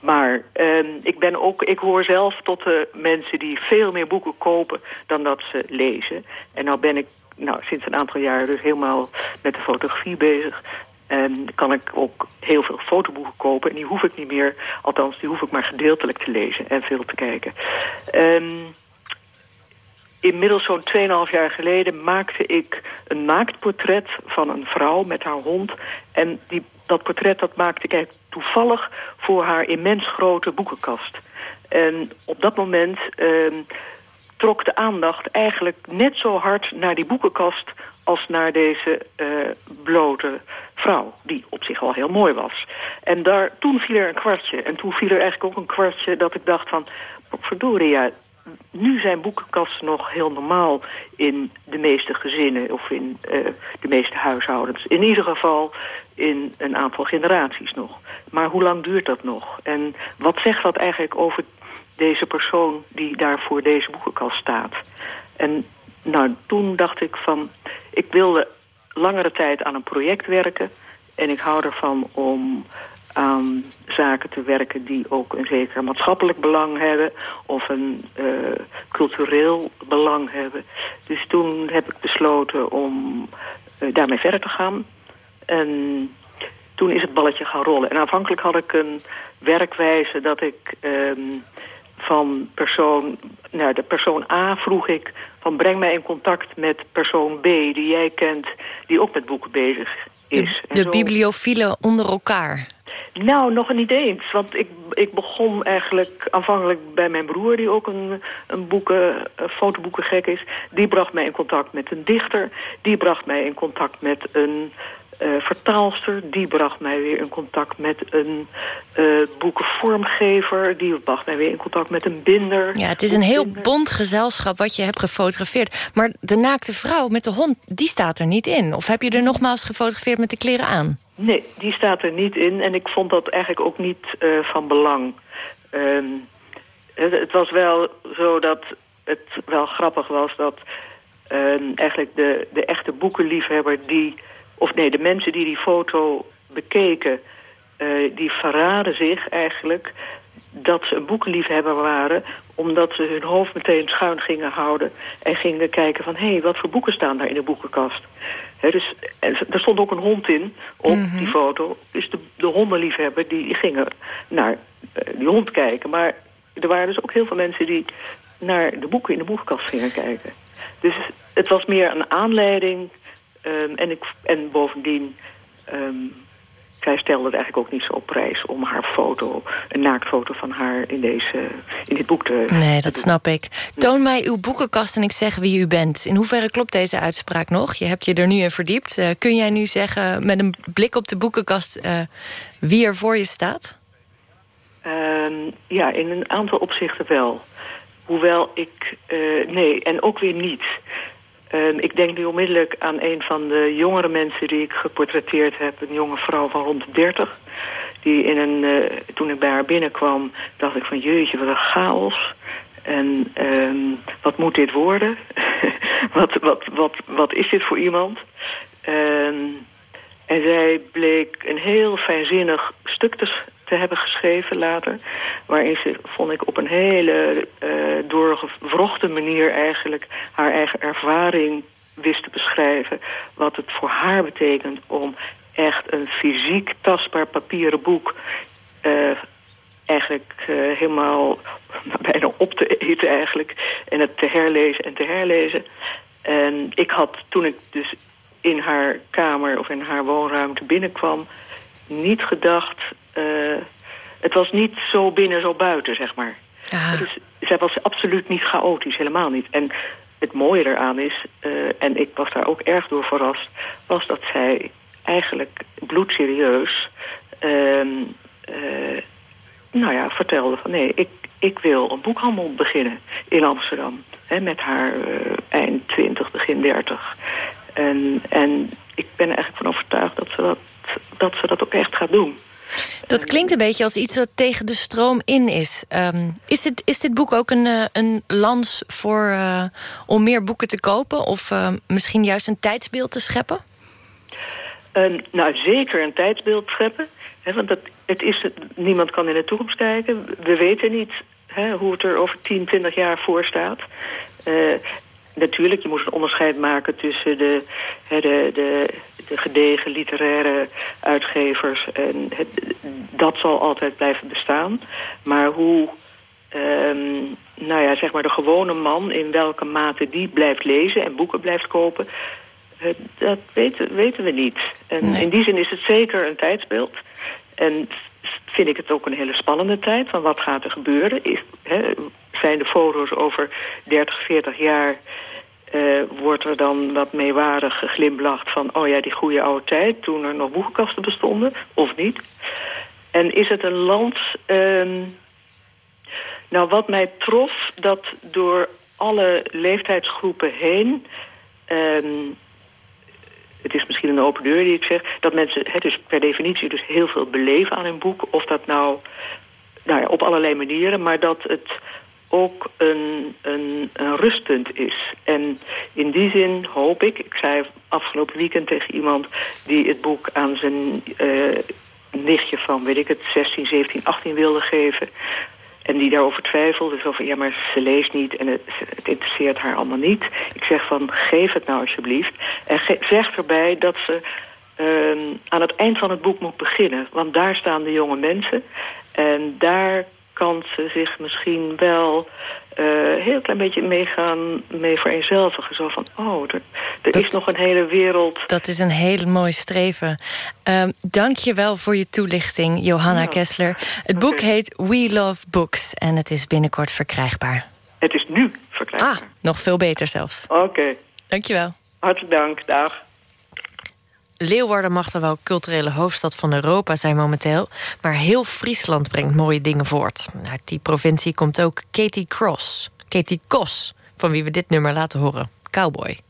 Maar uh, ik, ben ook, ik hoor zelf tot de mensen die veel meer boeken kopen dan dat ze lezen. En nou ben ik nou, sinds een aantal jaar dus helemaal met de fotografie bezig. En kan ik ook heel veel fotoboeken kopen. En die hoef ik niet meer, althans die hoef ik maar gedeeltelijk te lezen en veel te kijken. Um, inmiddels zo'n 2,5 jaar geleden maakte ik een naaktportret van een vrouw met haar hond. En die, dat portret dat maakte ik toevallig voor haar immens grote boekenkast. En op dat moment um, trok de aandacht eigenlijk net zo hard naar die boekenkast als naar deze uh, blote vrouw, die op zich al heel mooi was. En daar, toen viel er een kwartje. En toen viel er eigenlijk ook een kwartje dat ik dacht van... verdorie, nu zijn boekenkasten nog heel normaal in de meeste gezinnen... of in uh, de meeste huishoudens. In ieder geval in een aantal generaties nog. Maar hoe lang duurt dat nog? En wat zegt dat eigenlijk over deze persoon die daar voor deze boekenkast staat. En nou, toen dacht ik van, ik wilde langere tijd aan een project werken. En ik hou ervan om aan zaken te werken die ook een zeker maatschappelijk belang hebben of een uh, cultureel belang hebben. Dus toen heb ik besloten om uh, daarmee verder te gaan. En toen is het balletje gaan rollen. En aanvankelijk had ik een werkwijze dat ik um, van persoon... Nou, de persoon A vroeg ik van breng mij in contact met persoon B... die jij kent, die ook met boeken bezig is. De, de bibliofielen onder elkaar. Nou, nog niet eens. Want ik, ik begon eigenlijk aanvankelijk bij mijn broer... die ook een, een boeken, een fotoboekengek is. Die bracht mij in contact met een dichter. Die bracht mij in contact met een uh, vertaalster. Die bracht mij weer in contact met een uh, boekenvormgever. Die bracht mij weer in contact met een binder. Ja, het is een heel bond gezelschap wat je hebt gefotografeerd. Maar de naakte vrouw met de hond, die staat er niet in. Of heb je er nogmaals gefotografeerd met de kleren aan? Nee, die staat er niet in. En ik vond dat eigenlijk ook niet uh, van belang. Um, het, het was wel zo dat het wel grappig was dat ehm, eigenlijk de, de echte boekenliefhebber die... of nee, de mensen die die foto bekeken... eh, die verraden zich eigenlijk dat ze een boekenliefhebber waren... omdat ze hun hoofd meteen schuin gingen houden... en gingen kijken van, hé, hey, wat voor boeken staan daar in de boekenkast? Dus, en er stond ook een hond in op die foto. Dus de, de hondenliefhebber die, gingen naar eh, die hond kijken. Maar er waren dus ook heel veel mensen die naar de boeken in de boekenkast gingen kijken. Dus het was meer een aanleiding. Ehm, en, ik, en bovendien, ehm, zij stelde het eigenlijk ook niet zo op prijs... om haar foto, een naaktfoto van haar in, deze, in dit boek te... Nee, dat snap ik. Toon mij uw boekenkast en ik zeg wie u bent. In hoeverre klopt deze uitspraak nog? Je hebt je er nu in verdiept. Eh, kun jij nu zeggen, met een blik op de boekenkast... eh, wie er voor je staat? Ehm, ja, in een aantal opzichten wel. Hoewel ik... eh, nee, en ook weer niet. Ehm, ik denk nu onmiddellijk aan een van de jongere mensen die ik geportretteerd heb. Een jonge vrouw van rond de 30. Die in een... eh, toen ik bij haar binnenkwam, dacht ik van jeetje, wat een chaos. En ehm, wat moet dit worden? wat, wat, wat, wat is dit voor iemand? Ehm, en zij bleek een heel fijnzinnig stuk te, te hebben geschreven later. Waarin ze, vond ik, op een hele eh doorgevrochte manier eigenlijk haar eigen ervaring wist te beschrijven. Wat het voor haar betekent om echt een fysiek tastbaar papieren boek... eh, eigenlijk eh, helemaal bijna op te eten eigenlijk. En het te herlezen en te herlezen. En ik had toen ik dus in haar kamer of in haar woonruimte binnenkwam... niet gedacht... eh, het was niet zo binnen, zo buiten, zeg maar. Dus zij was absoluut niet chaotisch, helemaal niet. En het mooie eraan is, eh, en ik was daar ook erg door verrast... was dat zij eigenlijk bloedserieus... ehm, eh, nou ja, vertelde van nee, ik, ik wil een boekhandel beginnen in Amsterdam. Hè, met haar eind 20, begin 30. En, en ik ben er eigenlijk van overtuigd dat ze dat, dat ze dat ook echt gaat doen. Dat klinkt een beetje als iets wat tegen de stroom in is. Ehm, is, dit, is dit boek ook een, eh, een lans voor, eh, om meer boeken te kopen? Of eh, misschien juist een tijdsbeeld te scheppen? Nou, zeker een tijdsbeeld scheppen. Hè, want dat, het is, niemand kan in de toekomst kijken. We weten niet hè, hoe het er over 10, 20 jaar voor staat. Eh, natuurlijk, je moet een onderscheid maken tussen de, hè, de, de, de gedegen literaire uitgevers. En het, dat zal altijd blijven bestaan. Maar hoe ehm, nou ja, zeg maar de gewone man in welke mate die blijft lezen en boeken blijft kopen... eh, dat weten, weten we niet. En Nee. in die zin is het zeker een tijdsbeeld. En vind ik het ook een hele spannende tijd. Van wat gaat er gebeuren? Is, hè, zijn de foto's over 30, 40 jaar... eh, wordt er dan wat meewarig geglimlacht van... oh ja, die goede oude tijd, toen er nog boekenkasten bestonden, of niet? En is het een land... ehm, nou, wat mij trof, dat door alle leeftijdsgroepen heen... ehm, het is misschien een open deur die ik zeg... dat mensen het dus per definitie dus heel veel beleven aan hun boek. Of dat nou, nou ja, op allerlei manieren, maar dat het ook een, een, rustpunt is. En in die zin hoop ik... Ik zei afgelopen weekend tegen iemand die het boek aan zijn eh, nichtje van, weet ik het, 16, 17, 18 wilde geven... En die daarover twijfelde. Zo van, ja, maar ze leest niet en het, interesseert haar allemaal niet. Ik zeg van, geef het nou alsjeblieft. En zeg erbij dat ze ehm, aan het eind van het boek moet beginnen. Want daar staan de jonge mensen. En daar kan ze zich misschien wel eh, heel klein beetje mee gaan mee vereenzelvigen. Zo van, oh, er, er Dat- is nog een hele wereld. Dat is een heel mooi streven. Ehm Dank je wel voor je toelichting, Johanna Ja. Kessler. Het boek heet We Love Books en het is binnenkort verkrijgbaar. Het is nu Ah, verkrijgbaar. nog veel beter zelfs. Oké, Dank je wel. hartelijk dank. Dag. Leeuwarden mag dan wel culturele hoofdstad van Europa zijn momenteel... maar heel Friesland brengt mooie dingen voort. Uit die provincie komt ook Katie Cross. Katie Kos, van wie we dit nummer laten horen. Cowboy.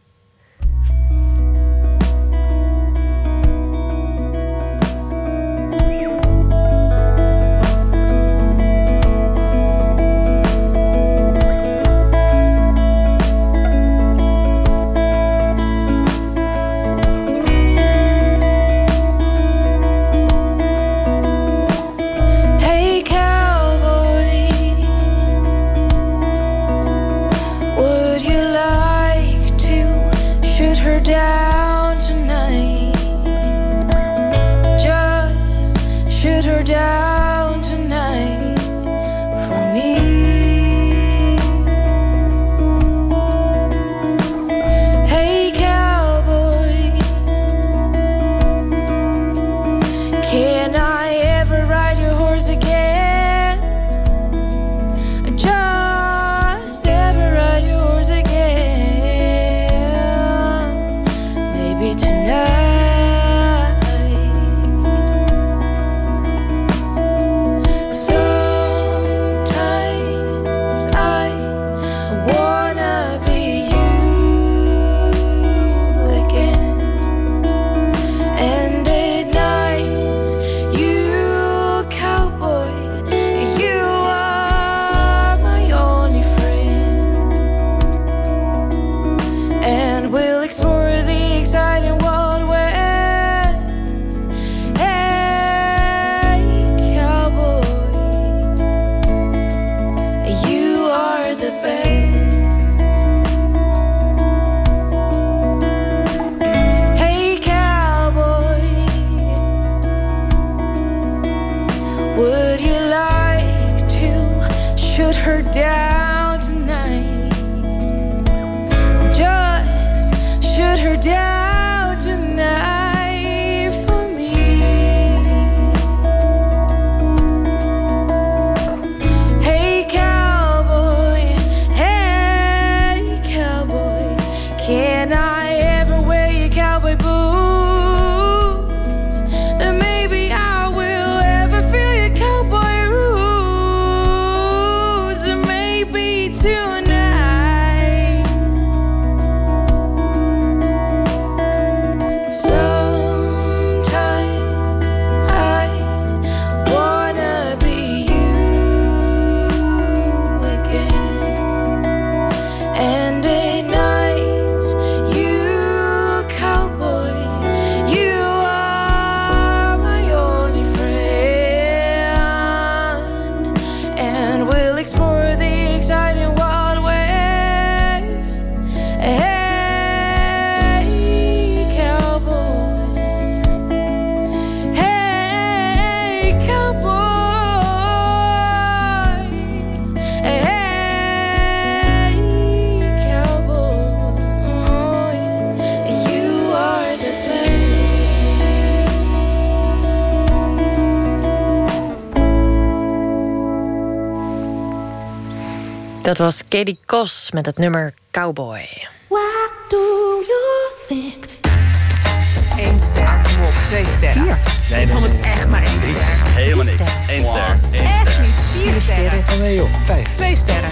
Dat was Katie Kos met het nummer Cowboy. What do you think? Eén ster. Kom op, twee sterren. Nee, ik vond het echt maar één ster. Helemaal niks. Eén ster. Eén Echt ster. niet. Vier sterren. nee joh, vijf. Twee sterren.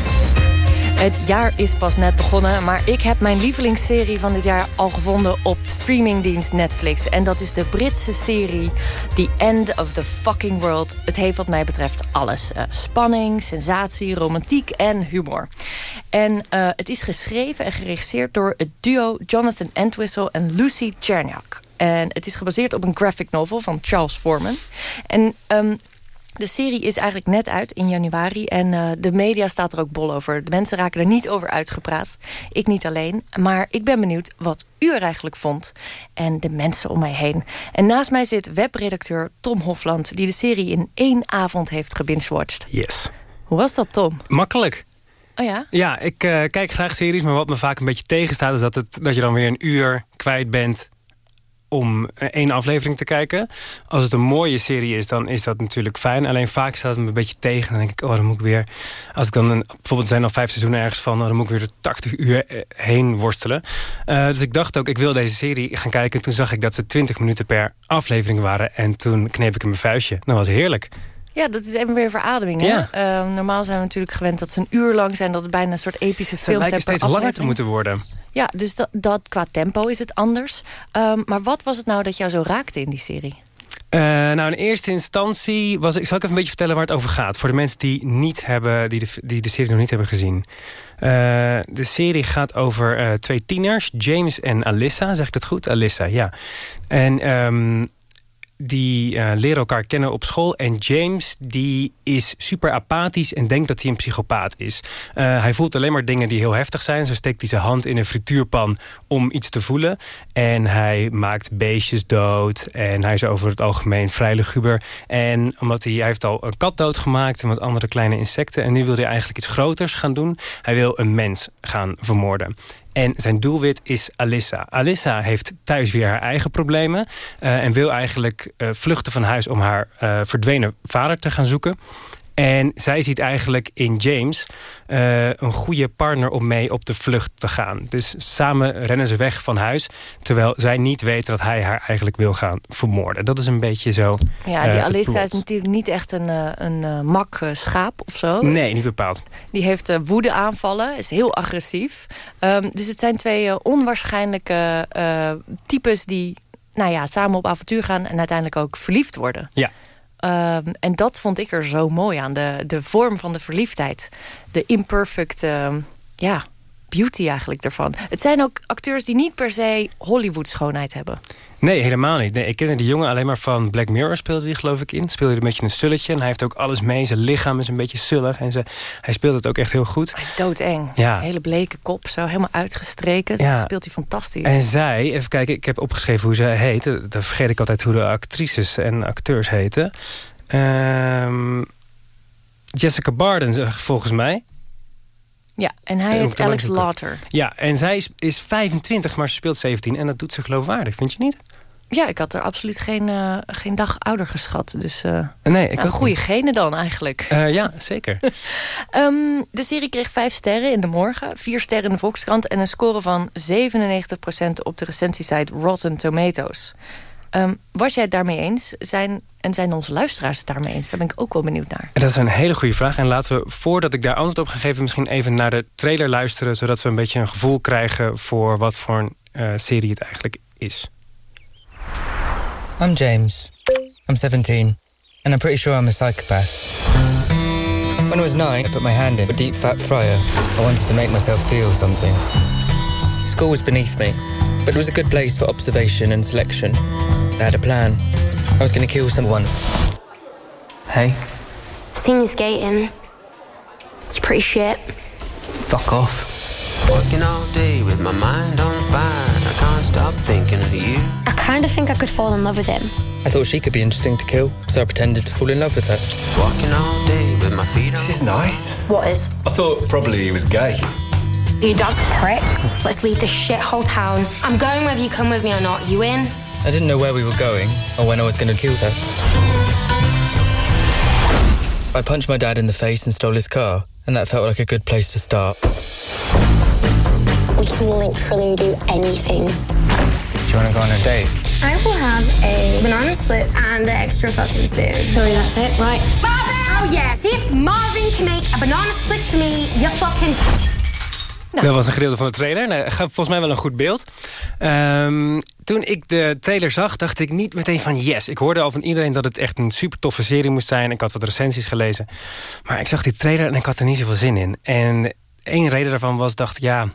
Het jaar is pas net begonnen, maar ik heb mijn lievelingsserie van dit jaar al gevonden op streamingdienst Netflix. En dat is de Britse serie The End of the Fucking World. Het heeft wat mij betreft alles. Eh, spanning, sensatie, romantiek en humor. En eh, het is geschreven en geregisseerd door het duo Jonathan Entwistle en Lucy Cherniak. En het is gebaseerd op een graphic novel van Charles Foreman. En ehm, de serie is eigenlijk net uit in januari. En eh, de media staat er ook bol over. De mensen raken er niet over uitgepraat. Ik niet alleen. Maar ik ben benieuwd wat u er eigenlijk vond. En de mensen om mij heen. En naast mij zit webredacteur Tom Hofland... die de serie in één avond heeft gebingewatcht. Yes. Hoe was dat, Tom? Makkelijk. Oh ja? Ja, ik eh, kijk graag series, maar wat me vaak een beetje tegenstaat... is dat, het, dat je dan weer een uur kwijt bent om eh, één aflevering te kijken. Als het een mooie serie is, dan is dat natuurlijk fijn. Alleen vaak staat het me een beetje tegen. Dan denk ik, oh, dan moet ik weer... Als ik dan, een, bijvoorbeeld er zijn al vijf seizoenen ergens van... oh, dan moet ik weer de 80 uur eh, heen worstelen. Eh, dus ik dacht ook, ik wil deze serie gaan kijken. Toen zag ik dat ze 20 minuten per aflevering waren. En toen kneep ik in mijn vuistje. Dat was heerlijk. Ja, dat is even weer verademing. Hè? Ja. Eh, normaal zijn we natuurlijk gewend dat ze een uur lang zijn... dat het bijna een soort epische Ze film lijken zijn per steeds langer te moeten worden. Ja, dus dat, qua tempo is het anders. Ehm, maar wat was het nou dat jou zo raakte in die serie? Eh, nou, in eerste instantie was ik. Zal ik even een beetje vertellen waar het over gaat? Voor de mensen die, niet hebben, die, de, die de serie nog niet hebben gezien. Eh, de serie gaat over eh, twee tieners, James en Alyssa. Zeg ik dat goed? Alyssa, ja. En ehm, die eh, leren elkaar kennen op school. En James die is super apathisch en denkt dat hij een psychopaat is. Eh, hij voelt alleen maar dingen die heel heftig zijn. Zo steekt hij zijn hand in een frituurpan om iets te voelen. En hij maakt beestjes dood. En hij is over het algemeen vrij luguber. En omdat hij, heeft al een kat doodgemaakt en wat andere kleine insecten. En nu wil hij eigenlijk iets groters gaan doen. Hij wil een mens gaan vermoorden. En zijn doelwit is Alyssa. Alyssa heeft thuis weer haar eigen problemen. eh, en wil eigenlijk eh, vluchten van huis om haar eh, verdwenen vader te gaan zoeken. En zij ziet eigenlijk in James eh, een goede partner om mee op de vlucht te gaan. Dus samen rennen ze weg van huis. Terwijl zij niet weet dat hij haar eigenlijk wil gaan vermoorden. Dat is een beetje zo. Ja, eh, die plot. is natuurlijk niet echt een, eh, een mak schaap of zo. Nee, niet bepaald. Die heeft woede aanvallen, is heel agressief. Ehm, dus het zijn twee onwaarschijnlijke types die nou ja, samen op avontuur gaan en uiteindelijk ook verliefd worden. Ja. Ehm, en dat vond ik er zo mooi aan. De, de vorm van de verliefdheid. De imperfect ehm, ja, beauty eigenlijk ervan. Het zijn ook acteurs die niet per se Hollywood schoonheid hebben. Nee, helemaal niet. Nee, ik kende die jongen alleen maar van Black Mirror speelde die geloof ik in. Speelde hij een beetje een sulletje. En hij heeft ook alles mee. Zijn lichaam is een beetje sullig. En ze, hij speelt het ook echt heel goed. Doodeng. Ja. Hele bleke kop, zo helemaal uitgestreken. Ja. Speelt hij fantastisch. En zij, even kijken, ik heb opgeschreven hoe ze heet. Dan vergeet ik altijd hoe de actrices en acteurs heten. Ehm, Jessica Barden, zeg- volgens mij. Ja, en hij Eh, heet Alex. Lauter. Ja, en zij is, is 25, maar ze speelt 17. En dat doet ze geloofwaardig, vind je niet? Ja, ik had er absoluut geen, eh, geen dag ouder geschat. Dus eh Nee, ik nou, goede genen dan eigenlijk. Ja, zeker. Ehm, de serie kreeg vijf sterren in de morgen, vier sterren in de Volkskrant... en een score van 97% op de recensiesite Rotten Tomatoes. Ehm, was jij het daarmee eens? Zijn, en zijn onze luisteraars het daarmee eens? Daar ben ik ook wel benieuwd naar. En dat is een hele goede vraag. En laten we, voordat ik daar antwoord op ga geven... misschien even naar de trailer luisteren... zodat we een beetje een gevoel krijgen... voor wat voor een eh, serie het eigenlijk is. I'm James. I'm 17, and I'm pretty sure I'm a psychopath. When I was nine, I put my hand in a deep fat fryer. I wanted to make myself feel something. School was beneath me, but it was a good place for observation and selection. I had a plan. I was going to kill someone. Hey, I've Seen you skating. It's pretty shit. fuck off. Working all day with my mind on fire. I can't stop thinking of you. I kind of think I could fall in love with him. I thought she could be interesting to kill, so I pretended to fall in love with her. Walking all day with my feet on. This is nice. What is? I thought probably he was gay. He does, prick. Let's leave this shithole town. I'm going whether you come with me or not. You in? I didn't know where we were going or when I was going to kill her. I punched my dad in the face and stole his car, and that felt like a good place to start. We can literally do anything. Do you want to go on a date? I will have a banana split and the extra fucking spoon. Sorry, that's it, right? Marvin! Oh yeah. See if Marvin can make a banana split for me. You fucking. Dat was een gedeelte van de trailer. Nou, volgens mij wel een goed beeld. Ehm, toen ik de trailer zag, dacht ik niet meteen van yes. Ik hoorde al van iedereen dat het echt een super toffe serie moest zijn. Ik had wat recensies gelezen. Maar ik zag die trailer en ik had er niet zoveel zin in. En één reden daarvan was, dacht ja...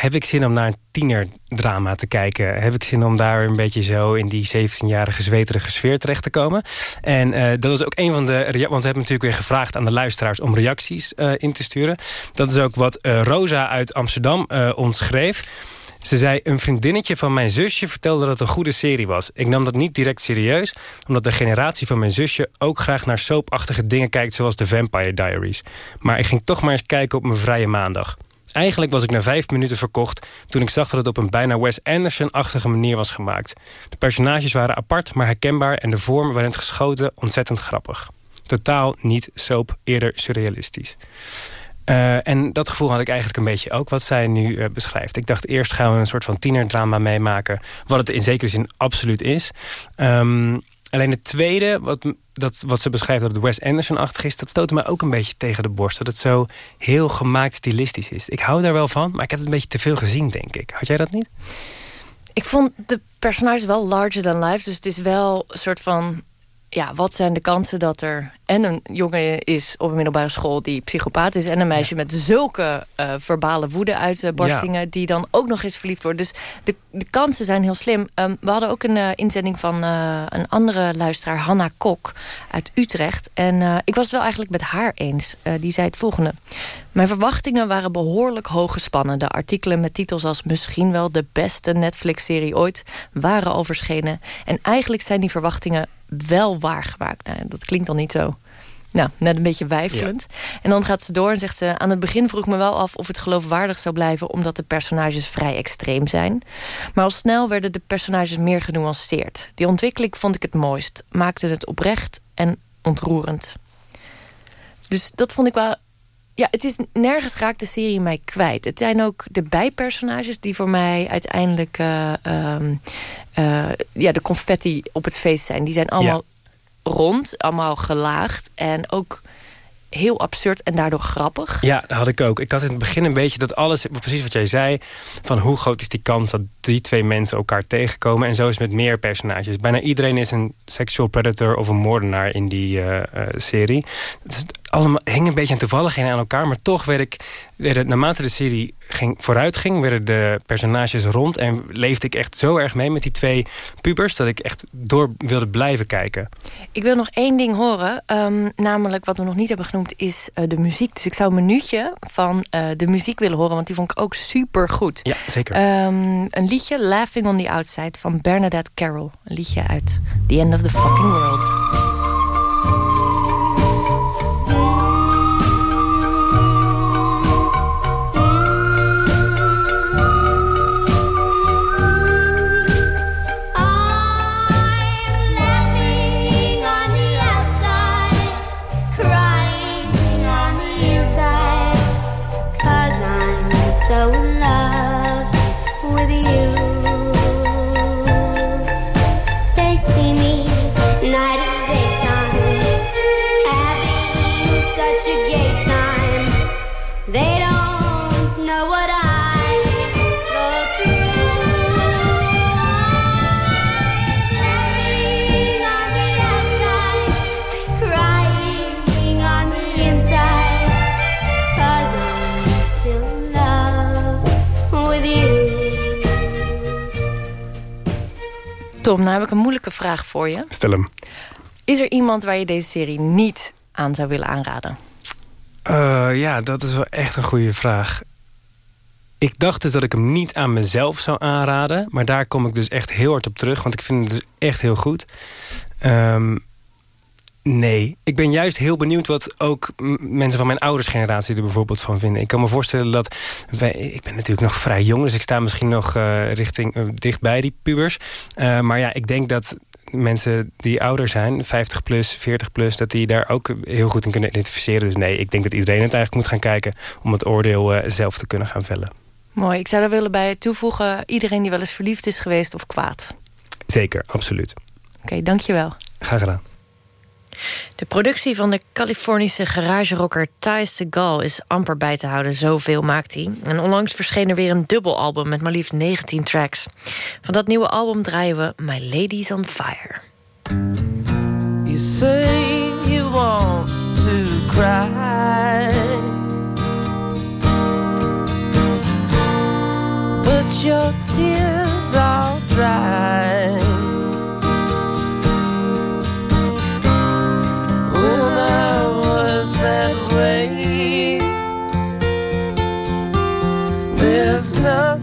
Heb ik zin om naar een tienerdrama te kijken? Heb ik zin om daar een beetje zo in die 17-jarige zweterige sfeer terecht te komen? En eh, dat was ook een van de... Want we hebben natuurlijk weer gevraagd aan de luisteraars om reacties eh, in te sturen. Dat is ook wat eh, Rosa uit Amsterdam ons schreef. Ze zei, een vriendinnetje van mijn zusje vertelde dat het een goede serie was. Ik nam dat niet direct serieus, omdat de generatie van mijn zusje ook graag naar soapachtige dingen kijkt, zoals The Vampire Diaries. Maar ik ging toch maar eens kijken op mijn vrije maandag. Eigenlijk was ik na vijf minuten verkocht toen ik zag dat het op een bijna Wes Anderson-achtige manier was gemaakt. De personages waren apart, maar herkenbaar en de vorm waarin het geschoten ontzettend grappig. Totaal niet soap, eerder surrealistisch. Eh, en dat gevoel had ik eigenlijk een beetje ook wat zij nu eh, beschrijft. Ik dacht eerst gaan we een soort van tienerdrama meemaken. Wat het in zekere zin absoluut is. Ehm, alleen het tweede, wat, dat, wat ze beschrijft dat het Wes Anderson-achtig is... dat stootte mij ook een beetje tegen de borst. Dat het zo heel gemaakt stilistisch is. Ik hou daar wel van, maar ik heb het een beetje te veel gezien, denk ik. Had jij dat niet? Ik vond de personages wel larger than life. Dus het is wel een soort van... Ja, wat zijn de kansen dat er en een jongen is op een middelbare school die psychopaat is... en een meisje met zulke eh, verbale woede uitbarstingen... Ja. die dan ook nog eens verliefd wordt. Dus de, de kansen zijn heel slim. Ehm, we hadden ook een eh, inzending van eh, een andere luisteraar, Hanna Kok uit Utrecht. En ik was het wel eigenlijk met haar eens. Die zei het volgende. Mijn verwachtingen waren behoorlijk hoog gespannen. De artikelen met titels als misschien wel de beste Netflix-serie ooit... waren al verschenen. En eigenlijk zijn die verwachtingen wel waargemaakt. Nou, dat klinkt dan niet zo... Nou, net een beetje wijfelend. En dan gaat ze door en zegt ze... aan het begin vroeg ik me wel af of het geloofwaardig zou blijven... omdat de personages vrij extreem zijn. Maar al snel werden de personages meer genuanceerd. Die ontwikkeling vond ik het mooist. Maakte het oprecht en ontroerend. Dus dat vond ik wel... Ja, het is nergens raakt de serie mij kwijt. Het zijn ook de bijpersonages die voor mij uiteindelijk... eh, ehm, eh, ja, de confetti op het feest zijn. Die zijn allemaal rond, allemaal gelaagd. En ook heel absurd en daardoor grappig. Ja, dat had ik ook. Ik had in het begin een beetje dat alles, precies wat jij zei... van hoe groot is die kans dat die twee mensen elkaar tegenkomen... en zo is het met meer personages. Bijna iedereen is een sexual predator of een moordenaar in die eh, serie. Allemaal hing een beetje aan toevalligheden aan elkaar... maar toch werd ik, werden, naarmate de serie ging, vooruit ging... werden de personages rond en leefde ik echt zo erg mee met die twee pubers... dat ik echt door wilde blijven kijken. Ik wil nog één ding horen. ehm, namelijk wat we nog niet hebben genoemd is eh, de muziek. Dus ik zou een minuutje van eh, de muziek willen horen. Want die vond ik ook super goed. Ja, zeker. Ehm, een liedje, Laughing on the Outside, van Bernadette Carroll. Een liedje uit The End of the Fucking World. Tom, nou heb ik een moeilijke vraag voor je. Stel hem. Is er iemand waar je deze serie niet aan zou willen aanraden? Uh, ja, dat is wel echt een goede vraag. Ik dacht dus dat ik hem niet aan mezelf zou aanraden. Maar daar kom ik dus echt heel hard op terug. Want ik vind het dus echt heel goed. Um, nee, ik ben juist heel benieuwd wat ook mensen van mijn ouders generatie er bijvoorbeeld van vinden. Ik kan me voorstellen dat wij, ik ben natuurlijk nog vrij jong, dus ik sta misschien nog uh, richting uh, dichtbij die pubers. Uh, maar ja, ik denk dat mensen die ouder zijn, 50 plus, 40 plus, dat die daar ook heel goed in kunnen identificeren. Dus nee, ik denk dat iedereen het eigenlijk moet gaan kijken om het oordeel zelf te kunnen gaan vellen. Mooi, ik zou daar willen bij toevoegen, iedereen die wel eens verliefd is geweest of kwaad. Zeker, absoluut. Oké, okay, dankjewel. Graag gedaan. De productie van de Californische garagerocker Ty Segal is amper bij te houden. Zoveel maakt hij. En onlangs verscheen er weer een dubbelalbum met maar liefst 19 tracks. Van dat nieuwe album draaien we My Lady's on Fire. You say you want to cry But your tears are dry enough.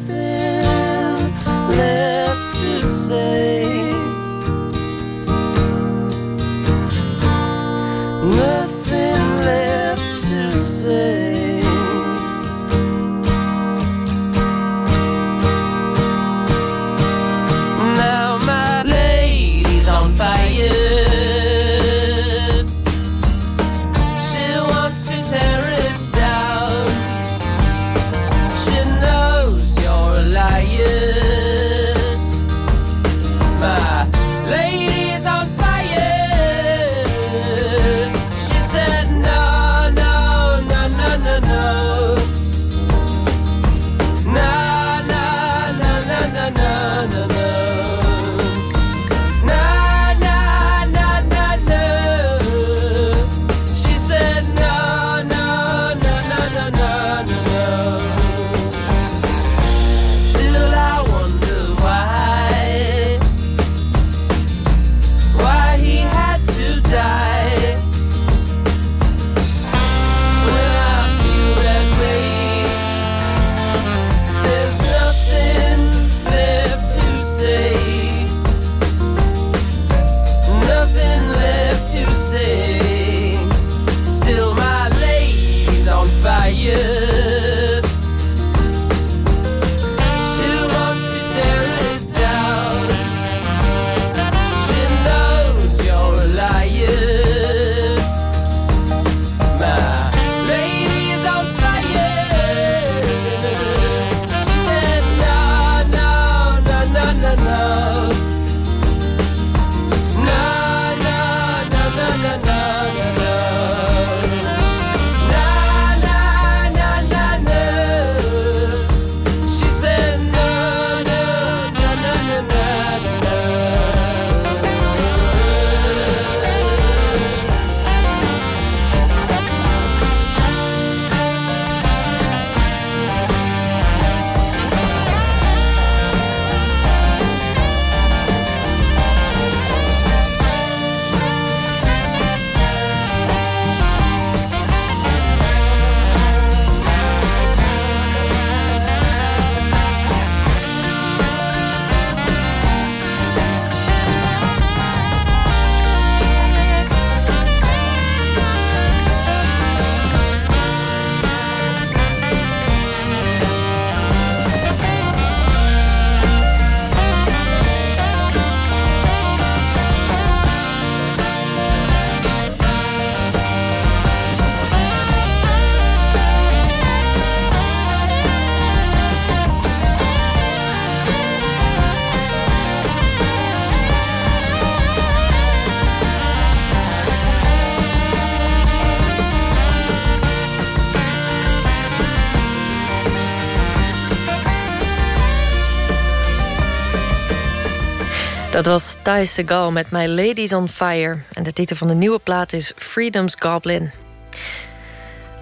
Dat was Ty Segal met My Ladies on Fire. En de titel van de nieuwe plaat is Freedom's Goblin.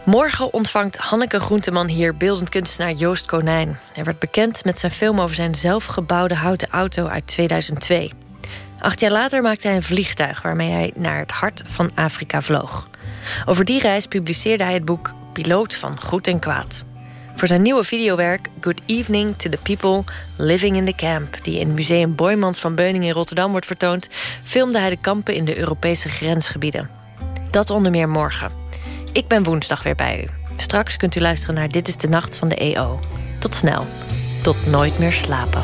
Morgen ontvangt Hanneke Groenteman hier beeldend kunstenaar Joost Konijn. Hij werd bekend met zijn film over zijn zelfgebouwde houten auto uit 2002. Acht jaar later maakte hij een vliegtuig waarmee hij naar het hart van Afrika vloog. Over die reis publiceerde hij het boek Piloot van Goed en Kwaad. Voor zijn nieuwe videowerk Good Evening to the People Living in the Camp... die in Museum Boymans van Beuning in Rotterdam wordt vertoond... filmde hij de kampen in de Europese grensgebieden. Dat onder meer morgen. Ik ben woensdag weer bij u. Straks kunt u luisteren naar Dit is de Nacht van de EO. Tot snel. Tot nooit meer slapen.